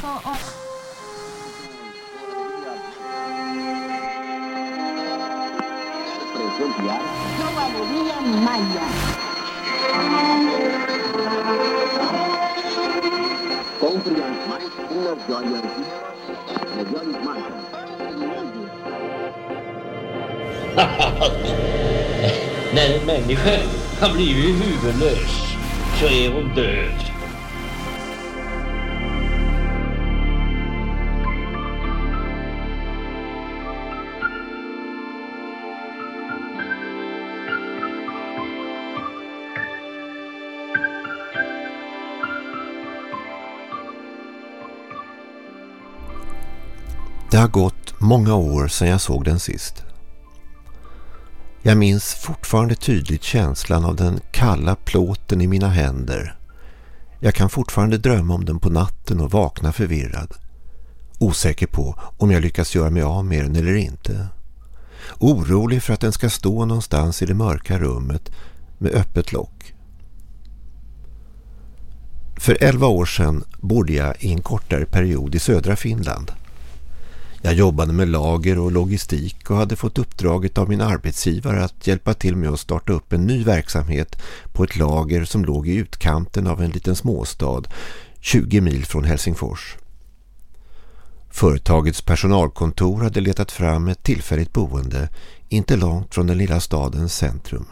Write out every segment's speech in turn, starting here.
Yo valería Maya. Mais uma joia. Melhores marcas. När en människa har blivit huvudlös så är hon död. Det har gått många år sedan jag såg den sist. Jag minns fortfarande tydligt känslan av den kalla plåten i mina händer. Jag kan fortfarande drömma om den på natten och vakna förvirrad. Osäker på om jag lyckas göra mig av med den eller inte. Orolig för att den ska stå någonstans i det mörka rummet med öppet lock. För elva år sedan bodde jag i en kortare period i södra Finland. Jag jobbade med lager och logistik och hade fått uppdraget av min arbetsgivare att hjälpa till med att starta upp en ny verksamhet på ett lager som låg i utkanten av en liten småstad 20 mil från Helsingfors. Företagets personalkontor hade letat fram ett tillfälligt boende inte långt från den lilla stadens centrum.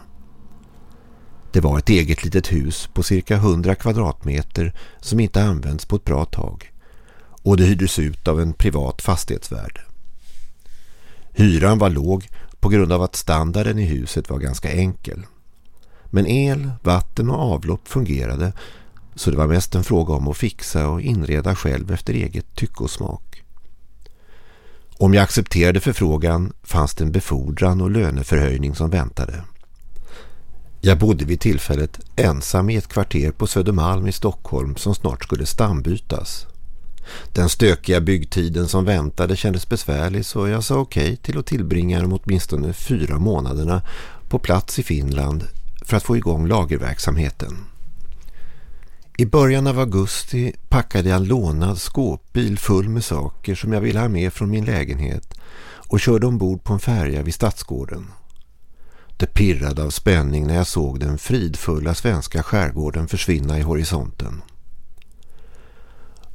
Det var ett eget litet hus på cirka 100 kvadratmeter som inte används på ett bra tag och det hyrdes ut av en privat fastighetsvärd. Hyran var låg på grund av att standarden i huset var ganska enkel. Men el, vatten och avlopp fungerade så det var mest en fråga om att fixa och inreda själv efter eget tycke och smak. Om jag accepterade förfrågan fanns det en befordran och löneförhöjning som väntade. Jag bodde vid tillfället ensam i ett kvarter på Södermalm i Stockholm som snart skulle stambytas. Den stökiga byggtiden som väntade kändes besvärlig så jag sa okej okay till att tillbringa de åtminstone fyra månaderna på plats i Finland för att få igång lagerverksamheten. I början av augusti packade jag en lånad skåpbil full med saker som jag ville ha med från min lägenhet och körde ombord på en färja vid Stadsgården. Det pirrade av spänning när jag såg den fridfulla svenska skärgården försvinna i horisonten.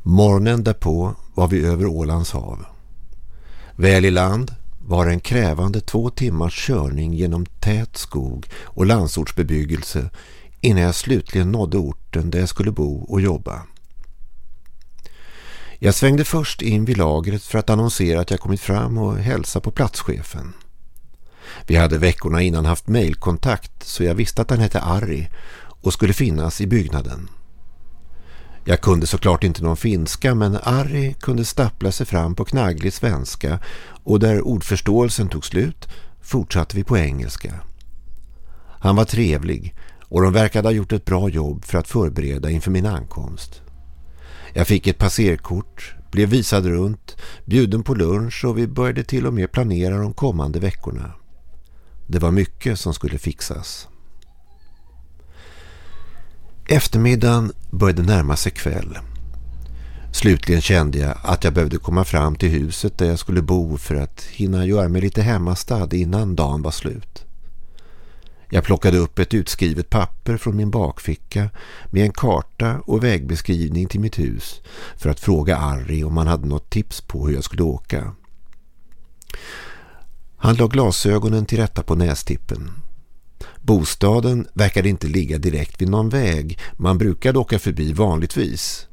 Morgonen därpå var vi över Ålands hav. Väl i land var en krävande två timmars körning genom tät skog och landsortsbebyggelse innan jag slutligen nådde orten där jag skulle bo och jobba. Jag svängde först in vid lagret för att annonsera att jag kommit fram och hälsa på platschefen. Vi hade veckorna innan haft mejlkontakt så jag visste att han hette Arri och skulle finnas i byggnaden. Jag kunde såklart inte någon finska men Ari kunde stappla sig fram på knagglig svenska och där ordförståelsen tog slut fortsatte vi på engelska. Han var trevlig och de verkade ha gjort ett bra jobb för att förbereda inför min ankomst. Jag fick ett passerkort, blev visad runt, bjuden på lunch och vi började till och med planera de kommande veckorna. Det var mycket som skulle fixas. Eftermiddagen började närma sig kväll. Slutligen kände jag att jag behövde komma fram till huset där jag skulle bo för att hinna göra mig lite hemmastad innan dagen var slut. Jag plockade upp ett utskrivet papper från min bakficka med en karta och vägbeskrivning till mitt hus för att fråga Arri om han hade något tips på hur jag skulle åka. Han la glasögonen till rätta på nästippen Bostaden verkade inte ligga direkt vid någon väg. Man brukade åka förbi vanligtvis.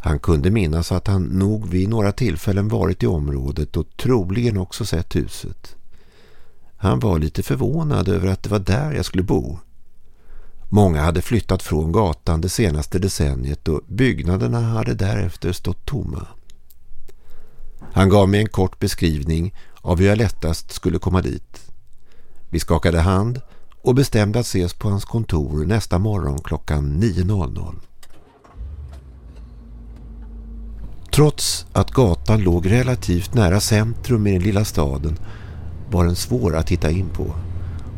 Han kunde minnas att han nog vid några tillfällen varit i området och troligen också sett huset. Han var lite förvånad över att det var där jag skulle bo. Många hade flyttat från gatan det senaste decenniet och byggnaderna hade därefter stått tomma. Han gav mig en kort beskrivning av hur jag lättast skulle komma dit. Vi skakade hand och bestämde att ses på hans kontor nästa morgon klockan 9.00. Trots att gatan låg relativt nära centrum i den lilla staden var den svår att hitta in på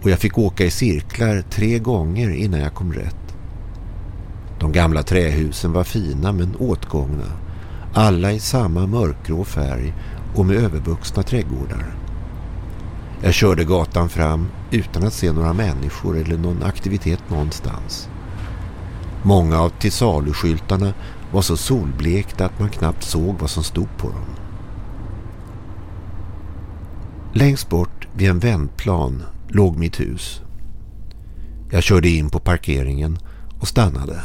och jag fick åka i cirklar tre gånger innan jag kom rätt. De gamla trähusen var fina men åtgångna. Alla i samma mörkgrå färg och med övervuxna trädgårdar. Jag körde gatan fram utan att se några människor eller någon aktivitet någonstans. Många av tillsaluskyltarna var så solblekta att man knappt såg vad som stod på dem. Längst bort vid en vändplan låg mitt hus. Jag körde in på parkeringen och stannade.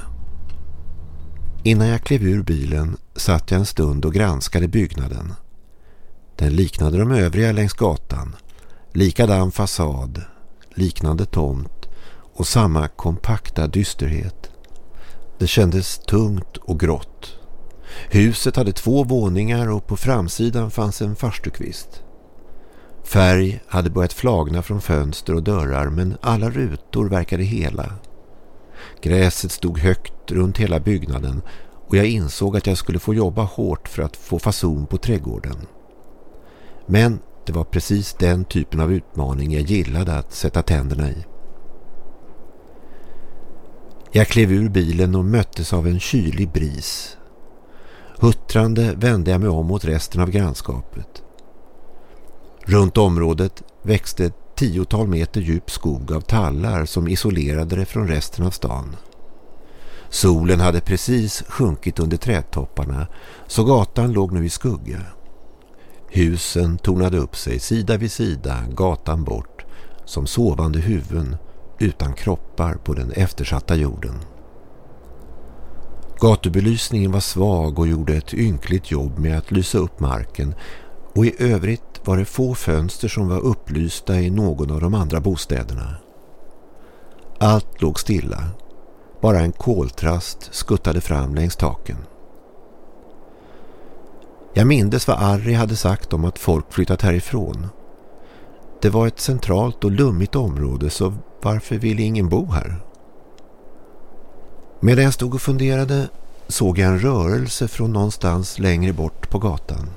Innan jag klev ur bilen satt jag en stund och granskade byggnaden. Den liknade de övriga längs gatan. Likadan fasad, liknande tomt och samma kompakta dysterhet. Det kändes tungt och grått. Huset hade två våningar och på framsidan fanns en farstukvist. Färg hade börjat flagna från fönster och dörrar men alla rutor verkade hela. Gräset stod högt runt hela byggnaden och jag insåg att jag skulle få jobba hårt för att få fason på trädgården. Men det var precis den typen av utmaning jag gillade att sätta tänderna i. Jag klev ur bilen och möttes av en kylig bris. Huttrande vände jag mig om mot resten av grannskapet. Runt området växte ett tiotal meter djup skog av tallar som isolerade det från resten av stan. Solen hade precis sjunkit under trädtopparna så gatan låg nu i skugga. Husen tornade upp sig sida vid sida gatan bort som sovande huvuden utan kroppar på den eftersatta jorden. Gatubelysningen var svag och gjorde ett ynkligt jobb med att lysa upp marken och i övrigt var det få fönster som var upplysta i någon av de andra bostäderna. Allt låg stilla. Bara en koltrast skuttade fram längs taken. Jag mindes vad Arri hade sagt om att folk flyttat härifrån. Det var ett centralt och lummigt område så varför ville ingen bo här? Medan jag stod och funderade såg jag en rörelse från någonstans längre bort på gatan.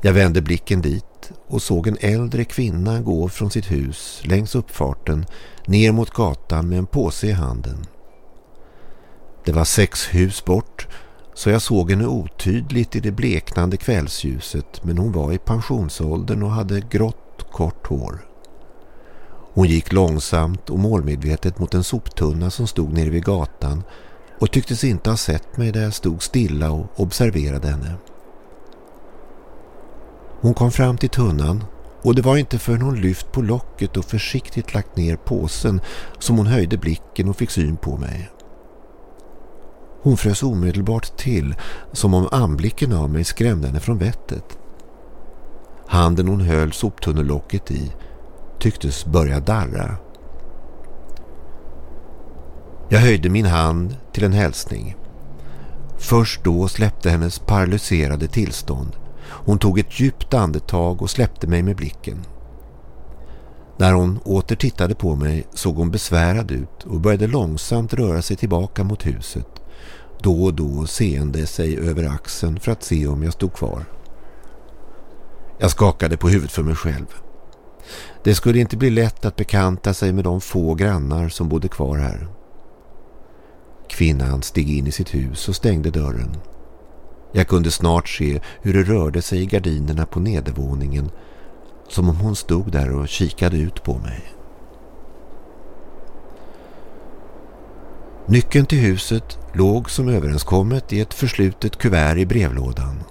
Jag vände blicken dit och såg en äldre kvinna gå från sitt hus längs uppfarten ner mot gatan med en påse i handen. Det var sex hus bort så jag såg henne otydligt i det bleknande kvällsljuset men hon var i pensionsåldern och hade grått kort hår. Hon gick långsamt och målmedvetet mot en soptunna som stod nere vid gatan och tycktes inte ha sett mig där jag stod stilla och observerade henne. Hon kom fram till tunnan och det var inte förrän hon lyft på locket och försiktigt lagt ner påsen som hon höjde blicken och fick syn på mig. Hon frös omedelbart till som om anblicken av mig skrämde henne från vettet. Handen hon höll soptunnellocket i tycktes börja darra. Jag höjde min hand till en hälsning. Först då släppte hennes paralyserade tillstånd. Hon tog ett djupt andetag och släppte mig med blicken. När hon åter tittade på mig såg hon besvärad ut och började långsamt röra sig tillbaka mot huset. Då och då seende sig över axeln för att se om jag stod kvar. Jag skakade på huvudet för mig själv. Det skulle inte bli lätt att bekanta sig med de få grannar som bodde kvar här. Kvinnan steg in i sitt hus och stängde dörren. Jag kunde snart se hur det rörde sig i gardinerna på nedervåningen som om hon stod där och kikade ut på mig. Nyckeln till huset låg som överenskommet i ett förslutet kuvert i brevlådan.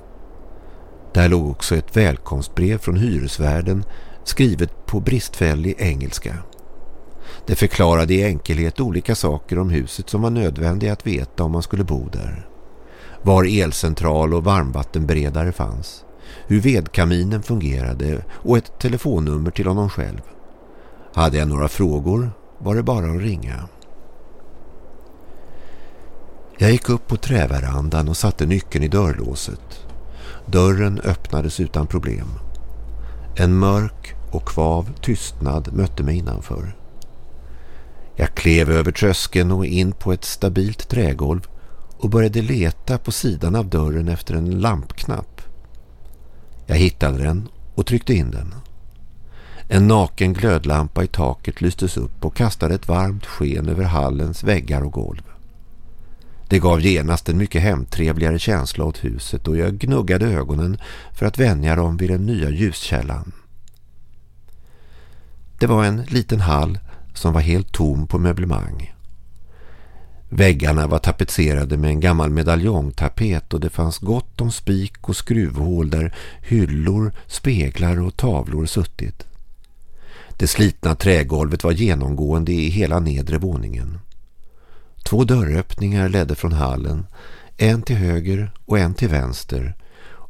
Där låg också ett välkomstbrev från hyresvärden skrivet på bristfällig engelska. Det förklarade i enkelhet olika saker om huset som var nödvändiga att veta om man skulle bo där. Var elcentral och varmvattenberedare fanns. Hur vedkaminen fungerade och ett telefonnummer till honom själv. Hade jag några frågor var det bara att ringa. Jag gick upp på träverandan och satte nyckeln i dörrlåset. Dörren öppnades utan problem. En mörk och kvav tystnad mötte mig innanför. Jag klev över tröskeln och in på ett stabilt trägolv och började leta på sidan av dörren efter en lampknapp. Jag hittade den och tryckte in den. En naken glödlampa i taket lystes upp och kastade ett varmt sken över hallens väggar och golv. Det gav genast en mycket hemtrevligare känsla åt huset och jag gnuggade ögonen för att vänja dem vid den nya ljuskällan. Det var en liten hall som var helt tom på möblemang. Väggarna var tapetserade med en gammal medaljongtapet och det fanns gott om spik och skruvhål där hyllor, speglar och tavlor suttit. Det slitna trägolvet var genomgående i hela nedre våningen. Två dörröppningar ledde från hallen, en till höger och en till vänster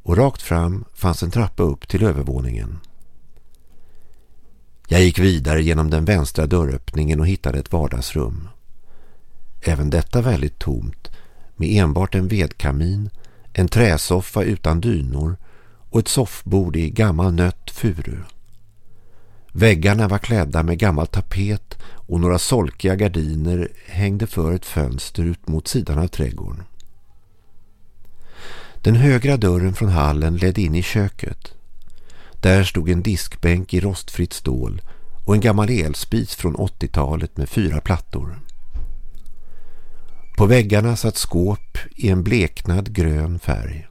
och rakt fram fanns en trappa upp till övervåningen. Jag gick vidare genom den vänstra dörröppningen och hittade ett vardagsrum. Även detta väldigt tomt med enbart en vedkamin, en träsoffa utan dynor och ett soffbord i gammal nött furu. Väggarna var klädda med gammal tapet och några solkiga gardiner hängde för ett fönster ut mot sidan av trädgården. Den högra dörren från hallen ledde in i köket. Där stod en diskbänk i rostfritt stål och en gammal elspis från 80-talet med fyra plattor. På väggarna satt skåp i en bleknad grön färg.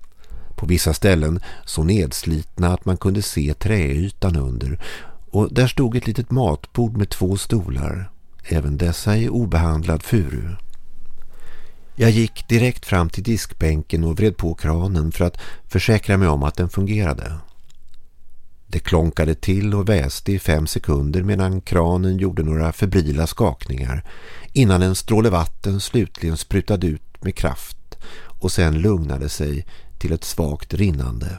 På vissa ställen så nedslitna att man kunde se träytan under och där stod ett litet matbord med två stolar, även dessa i obehandlad furu. Jag gick direkt fram till diskbänken och vred på kranen för att försäkra mig om att den fungerade. Det klonkade till och väste i fem sekunder medan kranen gjorde några febrila skakningar innan en stråle vatten slutligen sprutade ut med kraft och sen lugnade sig till ett svagt rinnande.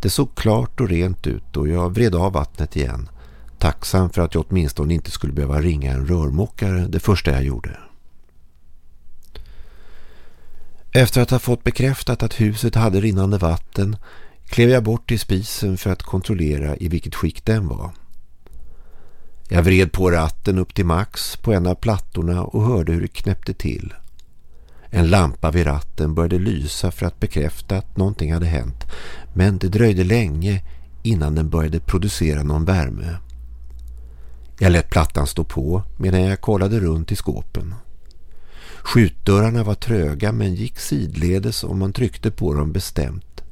Det såg klart och rent ut och jag vred av vattnet igen, tacksam för att jag åtminstone inte skulle behöva ringa en rörmokare det första jag gjorde. Efter att ha fått bekräftat att huset hade rinnande vatten klev jag bort till spisen för att kontrollera i vilket skick den var. Jag vred på ratten upp till max på en av plattorna och hörde hur det knäppte till. En lampa vid ratten började lysa för att bekräfta att någonting hade hänt men det dröjde länge innan den började producera någon värme. Jag lät plattan stå på medan jag kollade runt i skåpen. Skjutdörrarna var tröga men gick sidledes om man tryckte på dem bestämt.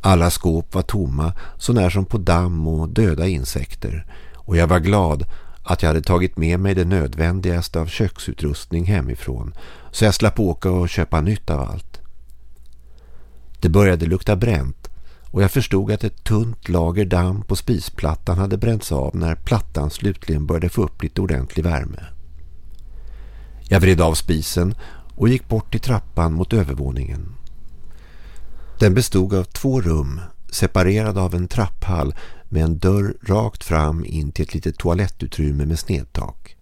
Alla skåp var tomma så när som på damm och döda insekter och jag var glad att jag hade tagit med mig det nödvändigaste av köksutrustning hemifrån så jag slapp åka och köpa nytt av allt. Det började lukta bränt och jag förstod att ett tunt lager damm på spisplattan hade bränts av när plattan slutligen började få upp lite ordentlig värme. Jag vred av spisen och gick bort till trappan mot övervåningen. Den bestod av två rum separerade av en trapphall med en dörr rakt fram in till ett litet toalettutrymme med snedtak.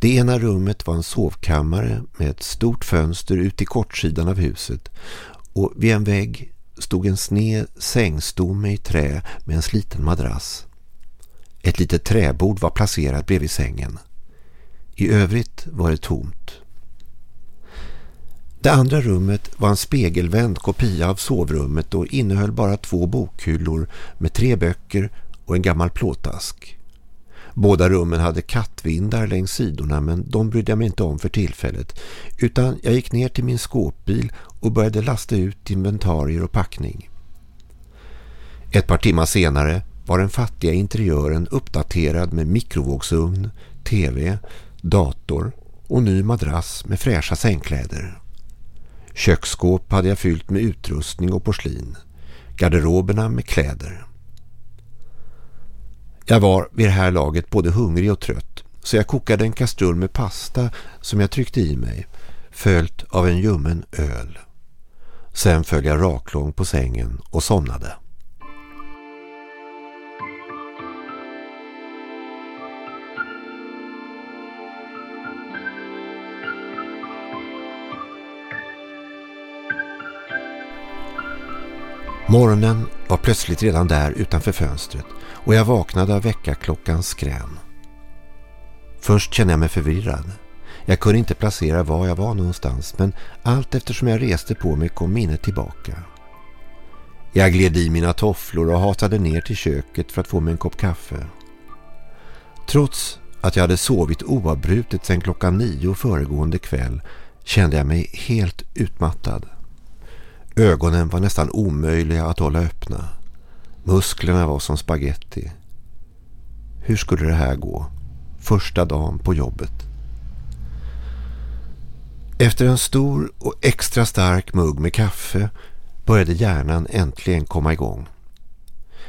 Det ena rummet var en sovkammare med ett stort fönster ut i kortsidan av huset och vid en vägg stod en sned sängstomme i trä med en sliten madrass. Ett litet träbord var placerat bredvid sängen. I övrigt var det tomt. Det andra rummet var en spegelvänd kopia av sovrummet och innehöll bara två bokhyllor med tre böcker och en gammal plåtask. Båda rummen hade kattvindar längs sidorna men de brydde jag mig inte om för tillfället utan jag gick ner till min skåpbil och började lasta ut inventarier och packning. Ett par timmar senare var den fattiga interiören uppdaterad med mikrovågsugn, tv, dator och ny madrass med fräscha sängkläder. Köksskåp hade jag fyllt med utrustning och porslin. Garderoberna med kläder. Jag var vid det här laget både hungrig och trött så jag kokade en kastrull med pasta som jag tryckte i mig följt av en ljummen öl. Sen föll jag raklång på sängen och somnade. Morgonen var plötsligt redan där utanför fönstret och jag vaknade av väckarklockans skrän. Först kände jag mig förvirrad. Jag kunde inte placera var jag var någonstans men allt eftersom jag reste på mig kom minnet tillbaka. Jag gled i mina tofflor och hatade ner till köket för att få mig en kopp kaffe. Trots att jag hade sovit oavbrutet sedan klockan nio föregående kväll kände jag mig helt utmattad. Ögonen var nästan omöjliga att hålla öppna. Musklerna var som spaghetti. Hur skulle det här gå? Första dagen på jobbet. Efter en stor och extra stark mugg med kaffe började hjärnan äntligen komma igång.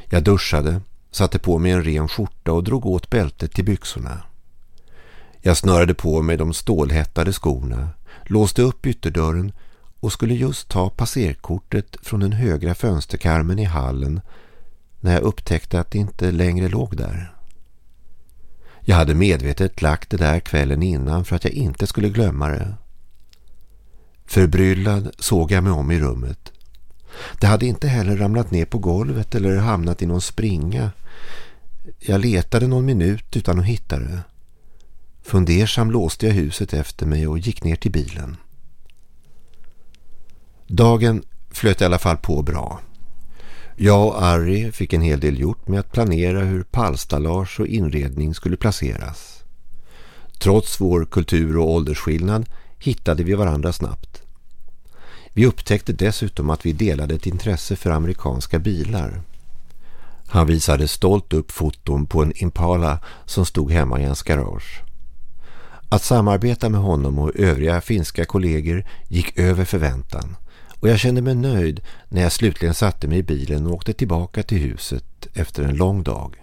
Jag duschade, satte på mig en ren skjorta och drog åt bältet till byxorna. Jag snörade på mig de stålhättade skorna, låste upp ytterdörren och skulle just ta passerkortet från den högra fönsterkarmen i hallen när jag upptäckte att det inte längre låg där. Jag hade medvetet lagt det där kvällen innan för att jag inte skulle glömma det. Förbryllad såg jag mig om i rummet. Det hade inte heller ramlat ner på golvet eller hamnat i någon springa. Jag letade någon minut utan att hitta det. Fundersam låste jag huset efter mig och gick ner till bilen. Dagen flöt i alla fall på bra. Jag och Ari fick en hel del gjort med att planera hur pallstallage och inredning skulle placeras. Trots vår kultur- och åldersskillnad hittade vi varandra snabbt. Vi upptäckte dessutom att vi delade ett intresse för amerikanska bilar. Han visade stolt upp foton på en Impala som stod hemma i hans garage. Att samarbeta med honom och övriga finska kollegor gick över förväntan och jag kände mig nöjd när jag slutligen satte mig i bilen och åkte tillbaka till huset efter en lång dag.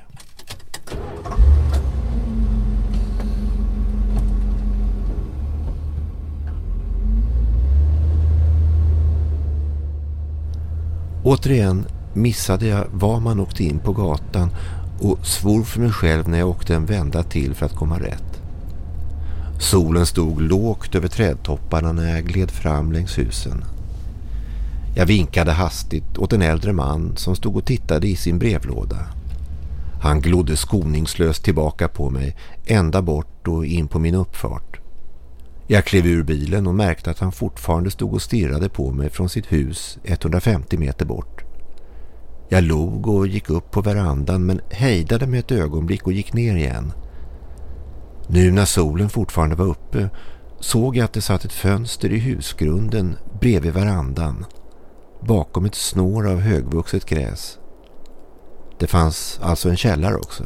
Återigen missade jag var man åkte in på gatan och svor för mig själv när jag åkte en vända till för att komma rätt. Solen stod lågt över trädtopparna när jag gled fram längs husen. Jag vinkade hastigt åt en äldre man som stod och tittade i sin brevlåda. Han glodde skoningslöst tillbaka på mig, ända bort och in på min uppfart. Jag klev ur bilen och märkte att han fortfarande stod och stirrade på mig från sitt hus 150 meter bort. Jag log och gick upp på verandan men hejdade mig ett ögonblick och gick ner igen. Nu när solen fortfarande var uppe såg jag att det satt ett fönster i husgrunden bredvid verandan bakom ett snår av högvuxet gräs. Det fanns alltså en källare också.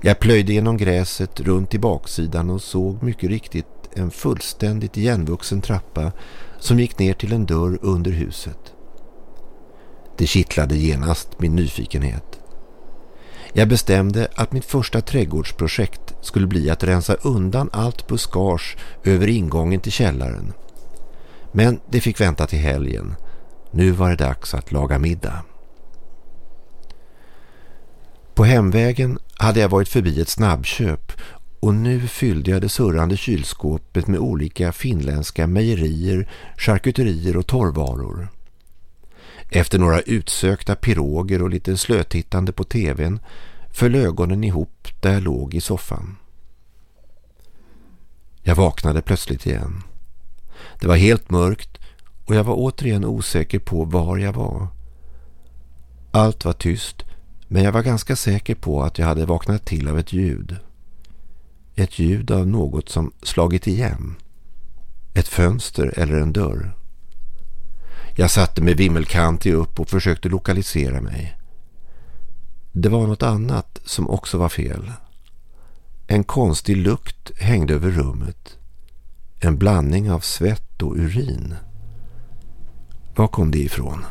Jag plöjde genom gräset runt i baksidan och såg mycket riktigt en fullständigt igenvuxen trappa som gick ner till en dörr under huset. Det kittlade genast min nyfikenhet. Jag bestämde att mitt första trädgårdsprojekt skulle bli att rensa undan allt buskage över ingången till källaren. Men det fick vänta till helgen. Nu var det dags att laga middag. På hemvägen hade jag varit förbi ett snabbköp och nu fyllde jag det surrande kylskåpet med olika finländska mejerier, charkuterier och torrvaror. Efter några utsökta piroger och lite slötittande på tvn föll ögonen ihop där jag låg i soffan. Jag vaknade plötsligt igen. Det var helt mörkt och jag var återigen osäker på var jag var. Allt var tyst men jag var ganska säker på att jag hade vaknat till av ett ljud. Ett ljud av något som slagit igen. Ett fönster eller en dörr. Jag satte mig vimmelkantig upp och försökte lokalisera mig. Det var något annat som också var fel. En konstig lukt hängde över rummet. En blandning av svett och urin. Var kom det ifrån?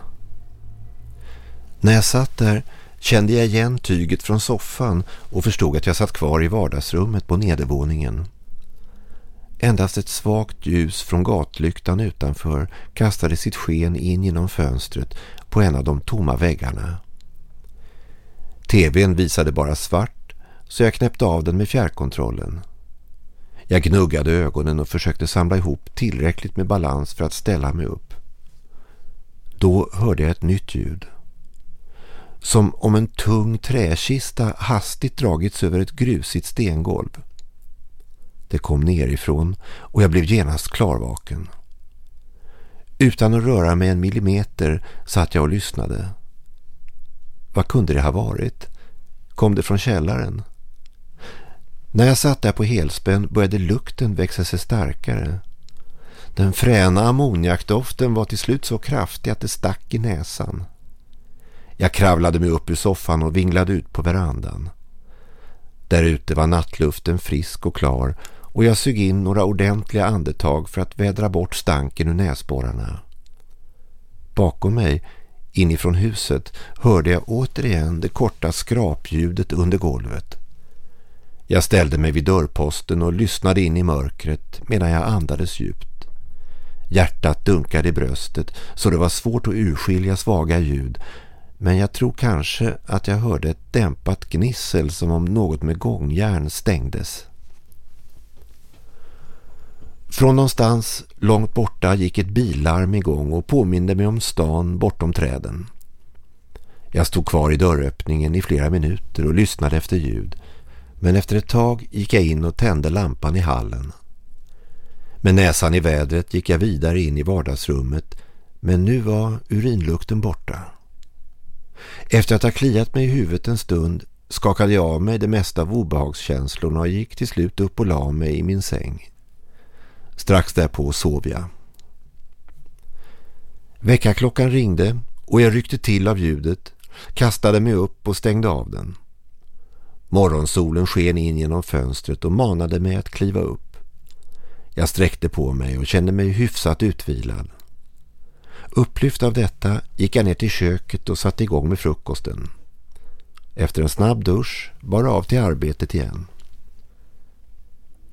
När jag satt där kände jag igen tyget från soffan och förstod att jag satt kvar i vardagsrummet på nedervåningen. Endast ett svagt ljus från gatlyktan utanför kastade sitt sken in genom fönstret på en av de tomma väggarna. TVn visade bara svart så jag knäppte av den med fjärrkontrollen. Jag gnuggade ögonen och försökte samla ihop tillräckligt med balans för att ställa mig upp. Då hörde jag ett nytt ljud. Som om en tung träkista hastigt dragits över ett grusigt stengolv. Det kom nerifrån och jag blev genast klarvaken. Utan att röra mig en millimeter satt jag och lyssnade. Vad kunde det ha varit? Kom det från källaren? När jag satt där på helspänn började lukten växa sig starkare. Den fräna ammoniakdoften var till slut så kraftig att det stack i näsan. Jag kravlade mig upp ur soffan och vinglade ut på verandan. Där ute var nattluften frisk och klar och jag sög in några ordentliga andetag för att vädra bort stanken ur näsborrarna. Bakom mig, inifrån huset, hörde jag återigen det korta skrapljudet under golvet. Jag ställde mig vid dörrposten och lyssnade in i mörkret medan jag andades djupt. Hjärtat dunkade i bröstet så det var svårt att urskilja svaga ljud men jag tror kanske att jag hörde ett dämpat gnissel som om något med gångjärn stängdes. Från någonstans långt borta gick ett billarm igång och påminde mig om stan bortom träden. Jag stod kvar i dörröppningen i flera minuter och lyssnade efter ljud. Men efter ett tag gick jag in och tände lampan i hallen. Med näsan i vädret gick jag vidare in i vardagsrummet men nu var urinlukten borta. Efter att ha kliat mig i huvudet en stund skakade jag av mig det mesta av obehagskänslorna och gick till slut upp och la mig i min säng. Strax därpå sov jag. Väckarklockan ringde och jag ryckte till av ljudet, kastade mig upp och stängde av den. Morgonsolen sken in genom fönstret och manade mig att kliva upp. Jag sträckte på mig och kände mig hyfsat utvilad. Upplyft av detta gick jag ner till köket och satte igång med frukosten. Efter en snabb dusch bara av till arbetet igen.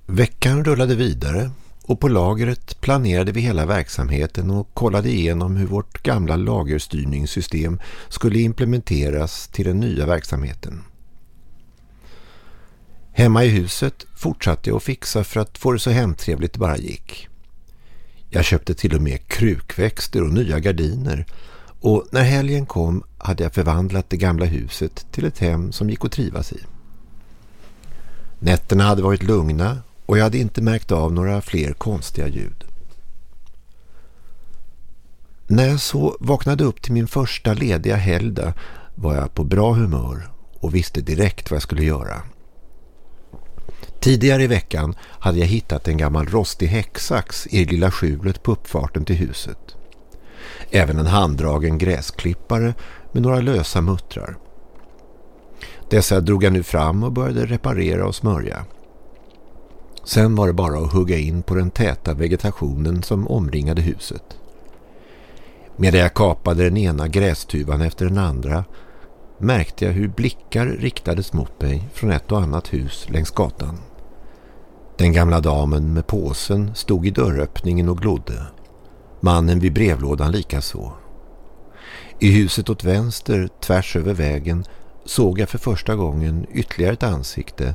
Veckan rullade vidare och på lagret planerade vi hela verksamheten och kollade igenom hur vårt gamla lagerstyrningssystem skulle implementeras till den nya verksamheten. Hemma i huset fortsatte jag att fixa för att få det så hemtrevligt det bara gick. Jag köpte till och med krukväxter och nya gardiner och när helgen kom hade jag förvandlat det gamla huset till ett hem som gick att trivas i. Nätterna hade varit lugna och jag hade inte märkt av några fler konstiga ljud. När jag så vaknade upp till min första lediga helgdag var jag på bra humör och visste direkt vad jag skulle göra. Tidigare i veckan hade jag hittat en gammal rostig häcksax i det lilla skjulet på uppfarten till huset. Även en handdragen gräsklippare med några lösa muttrar. Dessa drog jag nu fram och började reparera och smörja. Sen var det bara att hugga in på den täta vegetationen som omringade huset. Medan jag kapade den ena grästuvan efter den andra märkte jag hur blickar riktades mot mig från ett och annat hus längs gatan. Den gamla damen med påsen stod i dörröppningen och glodde. Mannen vid brevlådan likaså. I huset åt vänster, tvärs över vägen, såg jag för första gången ytterligare ett ansikte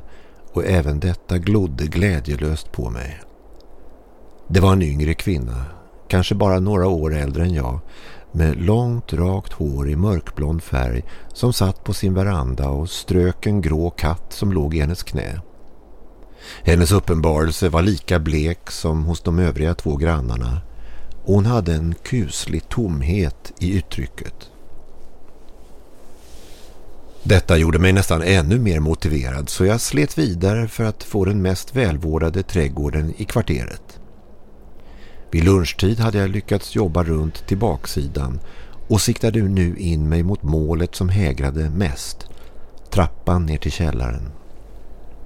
och även detta glodde glädjelöst på mig. Det var en yngre kvinna, kanske bara några år äldre än jag, med långt rakt hår i mörkblond färg som satt på sin veranda och strök en grå katt som låg i hennes knä. Hennes uppenbarelse var lika blek som hos de övriga två grannarna och hon hade en kuslig tomhet i uttrycket. Detta gjorde mig nästan ännu mer motiverad så jag slet vidare för att få den mest välvårdade trädgården i kvarteret. Vid lunchtid hade jag lyckats jobba runt till baksidan och siktade nu in mig mot målet som hägrade mest, trappan ner till källaren.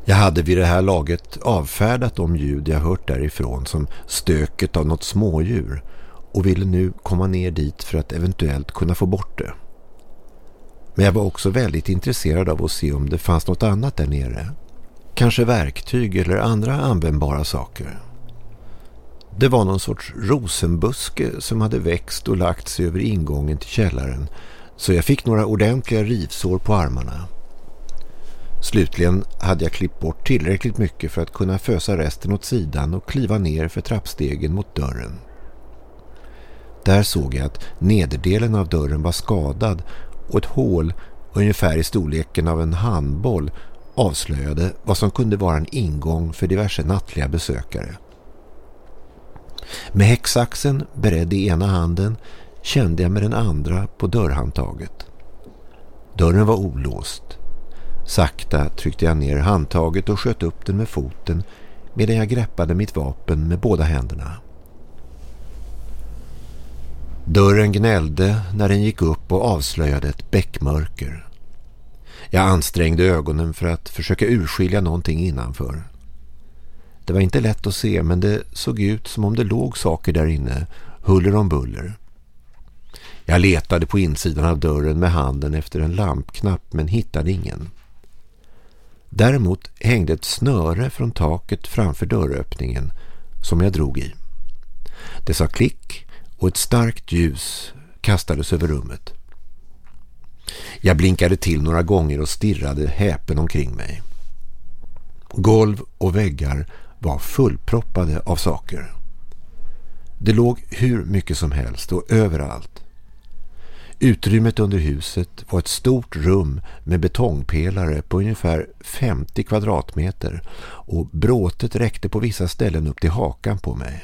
Jag hade vid det här laget avfärdat de ljud jag hört därifrån som stöket av något smådjur och ville nu komma ner dit för att eventuellt kunna få bort det. Men jag var också väldigt intresserad av att se om det fanns något annat där nere. Kanske verktyg eller andra användbara saker. Det var någon sorts rosenbuske som hade växt och lagt sig över ingången till källaren så jag fick några ordentliga rivsår på armarna. Slutligen hade jag klippt bort tillräckligt mycket för att kunna fösa resten åt sidan och kliva ner för trappstegen mot dörren. Där såg jag att nederdelen av dörren var skadad och ett hål ungefär i storleken av en handboll avslöjade vad som kunde vara en ingång för diverse nattliga besökare. Med häcksaxen beredd i ena handen kände jag med den andra på dörrhandtaget. Dörren var olåst. Sakta tryckte jag ner handtaget och sköt upp den med foten medan jag greppade mitt vapen med båda händerna. Dörren gnällde när den gick upp och avslöjade ett bäckmörker. Jag ansträngde ögonen för att försöka urskilja någonting innanför. Det var inte lätt att se men det såg ut som om det låg saker där inne, huller om buller. Jag letade på insidan av dörren med handen efter en lampknapp men hittade ingen. Däremot hängde ett snöre från taket framför dörröppningen som jag drog i. Det sa klick och ett starkt ljus kastades över rummet. Jag blinkade till några gånger och stirrade häpen omkring mig. Golv och väggar var fullproppade av saker. Det låg hur mycket som helst och överallt. Utrymmet under huset var ett stort rum med betongpelare på ungefär 50 kvadratmeter och bråtet räckte på vissa ställen upp till hakan på mig.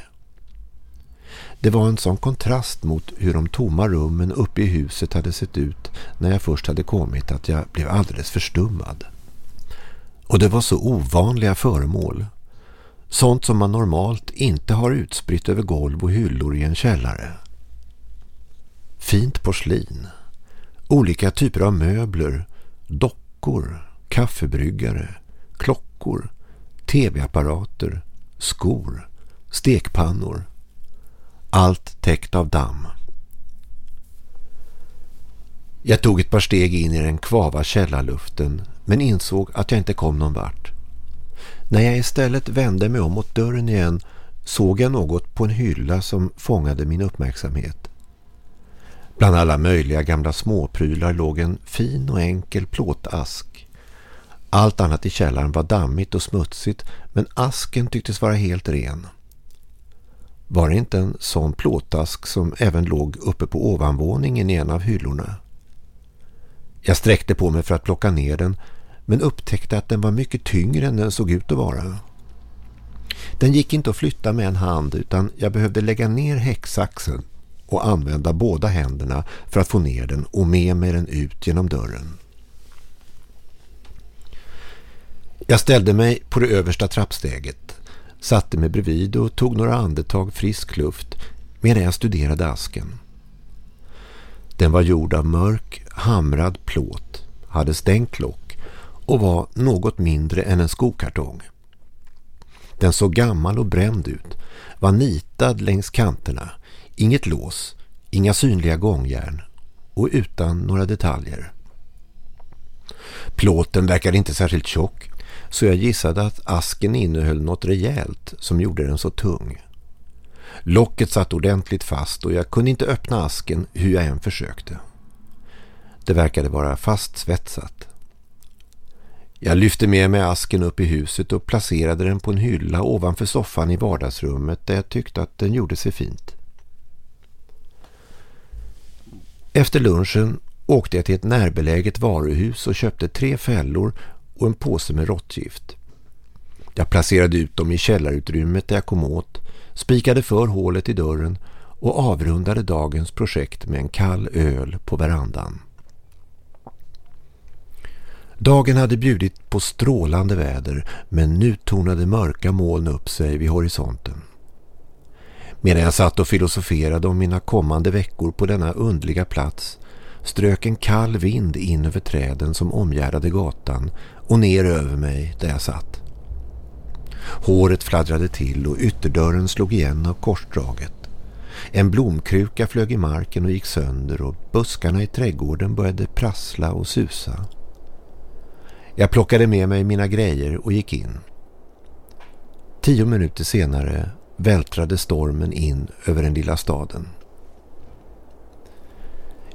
Det var en sån kontrast mot hur de tomma rummen uppe i huset hade sett ut när jag först hade kommit att jag blev alldeles förstummad. Och det var så ovanliga föremål. Sånt som man normalt inte har utspritt över golv och hyllor i en källare. Fint porslin, olika typer av möbler, dockor, kaffebryggare, klockor, tv-apparater, skor, stekpannor. Allt täckt av damm. Jag tog ett par steg in i den kvava källarluften men insåg att jag inte kom någon vart. När jag istället vände mig om mot dörren igen såg jag något på en hylla som fångade min uppmärksamhet. Bland alla möjliga gamla småprylar låg en fin och enkel plåtask. Allt annat i källaren var dammigt och smutsigt men asken tycktes vara helt ren. Var det inte en sån plåtask som även låg uppe på ovanvåningen i en av hyllorna? Jag sträckte på mig för att plocka ner den men upptäckte att den var mycket tyngre än den såg ut att vara. Den gick inte att flytta med en hand utan jag behövde lägga ner häcksaxen och använda båda händerna för att få ner den och med mig den ut genom dörren. Jag ställde mig på det översta trappsteget, satte mig bredvid och tog några andetag frisk luft medan jag studerade asken. Den var gjord av mörk, hamrad plåt, hade stängt lock och var något mindre än en skokartong. Den såg gammal och bränd ut, var nitad längs kanterna Inget lås, inga synliga gångjärn och utan några detaljer. Plåten verkade inte särskilt tjock så jag gissade att asken innehöll något rejält som gjorde den så tung. Locket satt ordentligt fast och jag kunde inte öppna asken hur jag än försökte. Det verkade vara fastsvetsat. Jag lyfte med mig asken upp i huset och placerade den på en hylla ovanför soffan i vardagsrummet där jag tyckte att den gjorde sig fint. Efter lunchen åkte jag till ett närbeläget varuhus och köpte tre fällor och en påse med råttgift. Jag placerade ut dem i källarutrymmet där jag kom åt, spikade för hålet i dörren och avrundade dagens projekt med en kall öl på verandan. Dagen hade bjudit på strålande väder men nu tornade mörka moln upp sig vid horisonten. Medan jag satt och filosoferade om mina kommande veckor på denna undliga plats strök en kall vind in över träden som omgärdade gatan och ner över mig där jag satt. Håret fladdrade till och ytterdörren slog igen av korsdraget. En blomkruka flög i marken och gick sönder och buskarna i trädgården började prassla och susa. Jag plockade med mig mina grejer och gick in. Tio minuter senare vältrade stormen in över den lilla staden.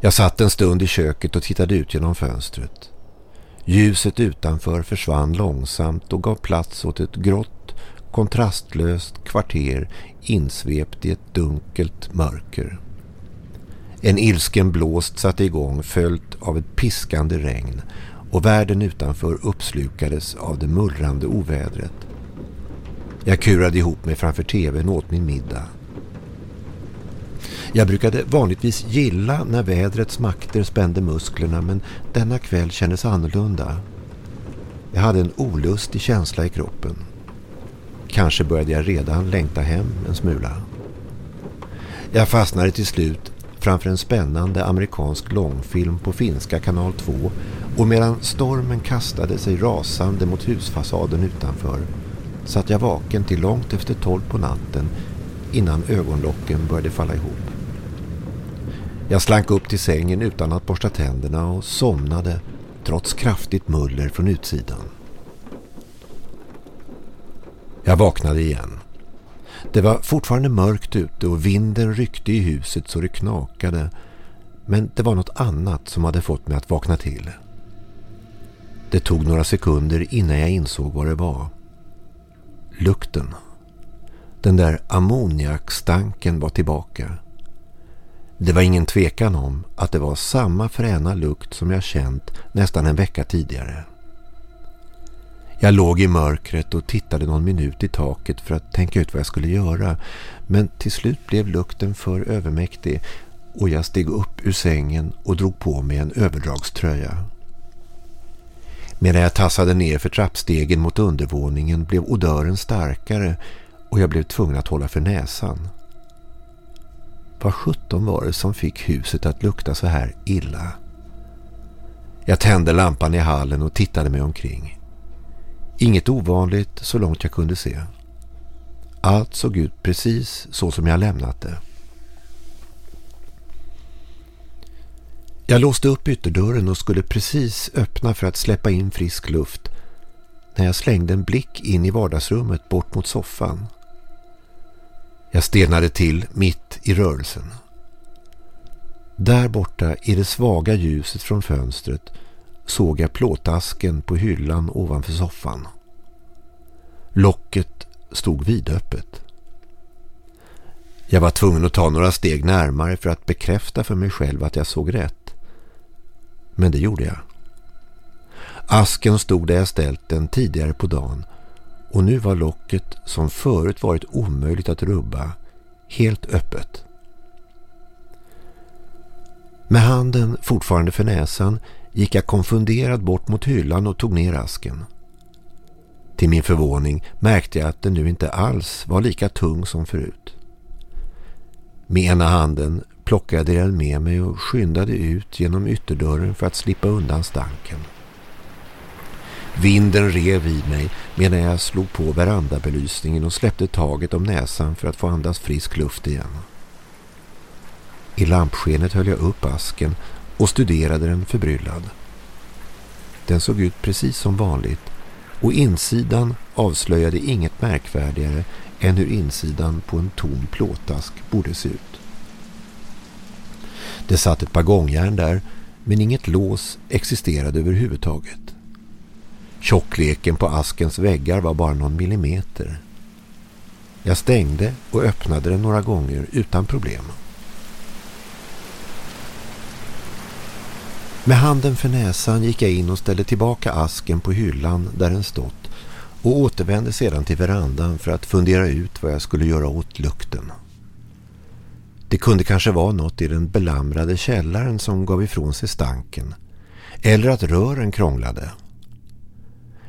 Jag satt en stund i köket och tittade ut genom fönstret. Ljuset utanför försvann långsamt och gav plats åt ett grått, kontrastlöst kvarter insvept i ett dunkelt mörker. En ilsken blåst satte igång följt av ett piskande regn och världen utanför uppslukades av det mullrande ovädret. Jag kurade ihop mig framför tvn och åt min middag. Jag brukade vanligtvis gilla när vädrets makter spände musklerna men denna kväll kändes annorlunda. Jag hade en olustig känsla i kroppen. Kanske började jag redan längta hem en smula. Jag fastnade till slut framför en spännande amerikansk långfilm på finska kanal 2 och medan stormen kastade sig rasande mot husfasaden utanför satt jag vaken till långt efter tolv på natten innan ögonlocken började falla ihop. Jag slank upp till sängen utan att borsta tänderna och somnade trots kraftigt muller från utsidan. Jag vaknade igen. Det var fortfarande mörkt ute och vinden ryckte i huset så det knakade. Men det var något annat som hade fått mig att vakna till. Det tog några sekunder innan jag insåg vad det var. Lukten. Den där ammoniakstanken var tillbaka. Det var ingen tvekan om att det var samma fräna lukt som jag känt nästan en vecka tidigare. Jag låg i mörkret och tittade någon minut i taket för att tänka ut vad jag skulle göra. Men till slut blev lukten för övermäktig och jag steg upp ur sängen och drog på mig en överdragströja. Medan jag tassade ner för trappstegen mot undervåningen blev odören starkare och jag blev tvungen att hålla för näsan. Vad sjutton var det som fick huset att lukta så här illa? Jag tände lampan i hallen och tittade mig omkring. Inget ovanligt så långt jag kunde se. Allt såg ut precis så som jag lämnat det. Jag låste upp ytterdörren och skulle precis öppna för att släppa in frisk luft när jag slängde en blick in i vardagsrummet bort mot soffan. Jag stenade till mitt i rörelsen. Där borta i det svaga ljuset från fönstret såg jag plåtasken på hyllan ovanför soffan. Locket stod vidöppet. Jag var tvungen att ta några steg närmare för att bekräfta för mig själv att jag såg rätt. Men det gjorde jag. Asken stod där jag ställt den tidigare på dagen och nu var locket som förut varit omöjligt att rubba helt öppet. Med handen fortfarande för näsan gick jag konfunderad bort mot hyllan och tog ner asken. Till min förvåning märkte jag att den nu inte alls var lika tung som förut. Med ena handen plockade jag den med mig och skyndade ut genom ytterdörren för att slippa undan stanken. Vinden rev i mig medan jag slog på verandabelysningen och släppte taget om näsan för att få andas frisk luft igen. I lampskenet höll jag upp asken och studerade den förbryllad. Den såg ut precis som vanligt och insidan avslöjade inget märkvärdigare än hur insidan på en tom plåtask borde se ut. Det satt ett par gångjärn där men inget lås existerade överhuvudtaget. Tjockleken på askens väggar var bara någon millimeter. Jag stängde och öppnade den några gånger utan problem. Med handen för näsan gick jag in och ställde tillbaka asken på hyllan där den stått och återvände sedan till verandan för att fundera ut vad jag skulle göra åt lukten. Det kunde kanske vara något i den belamrade källaren som gav ifrån sig stanken eller att rören krånglade.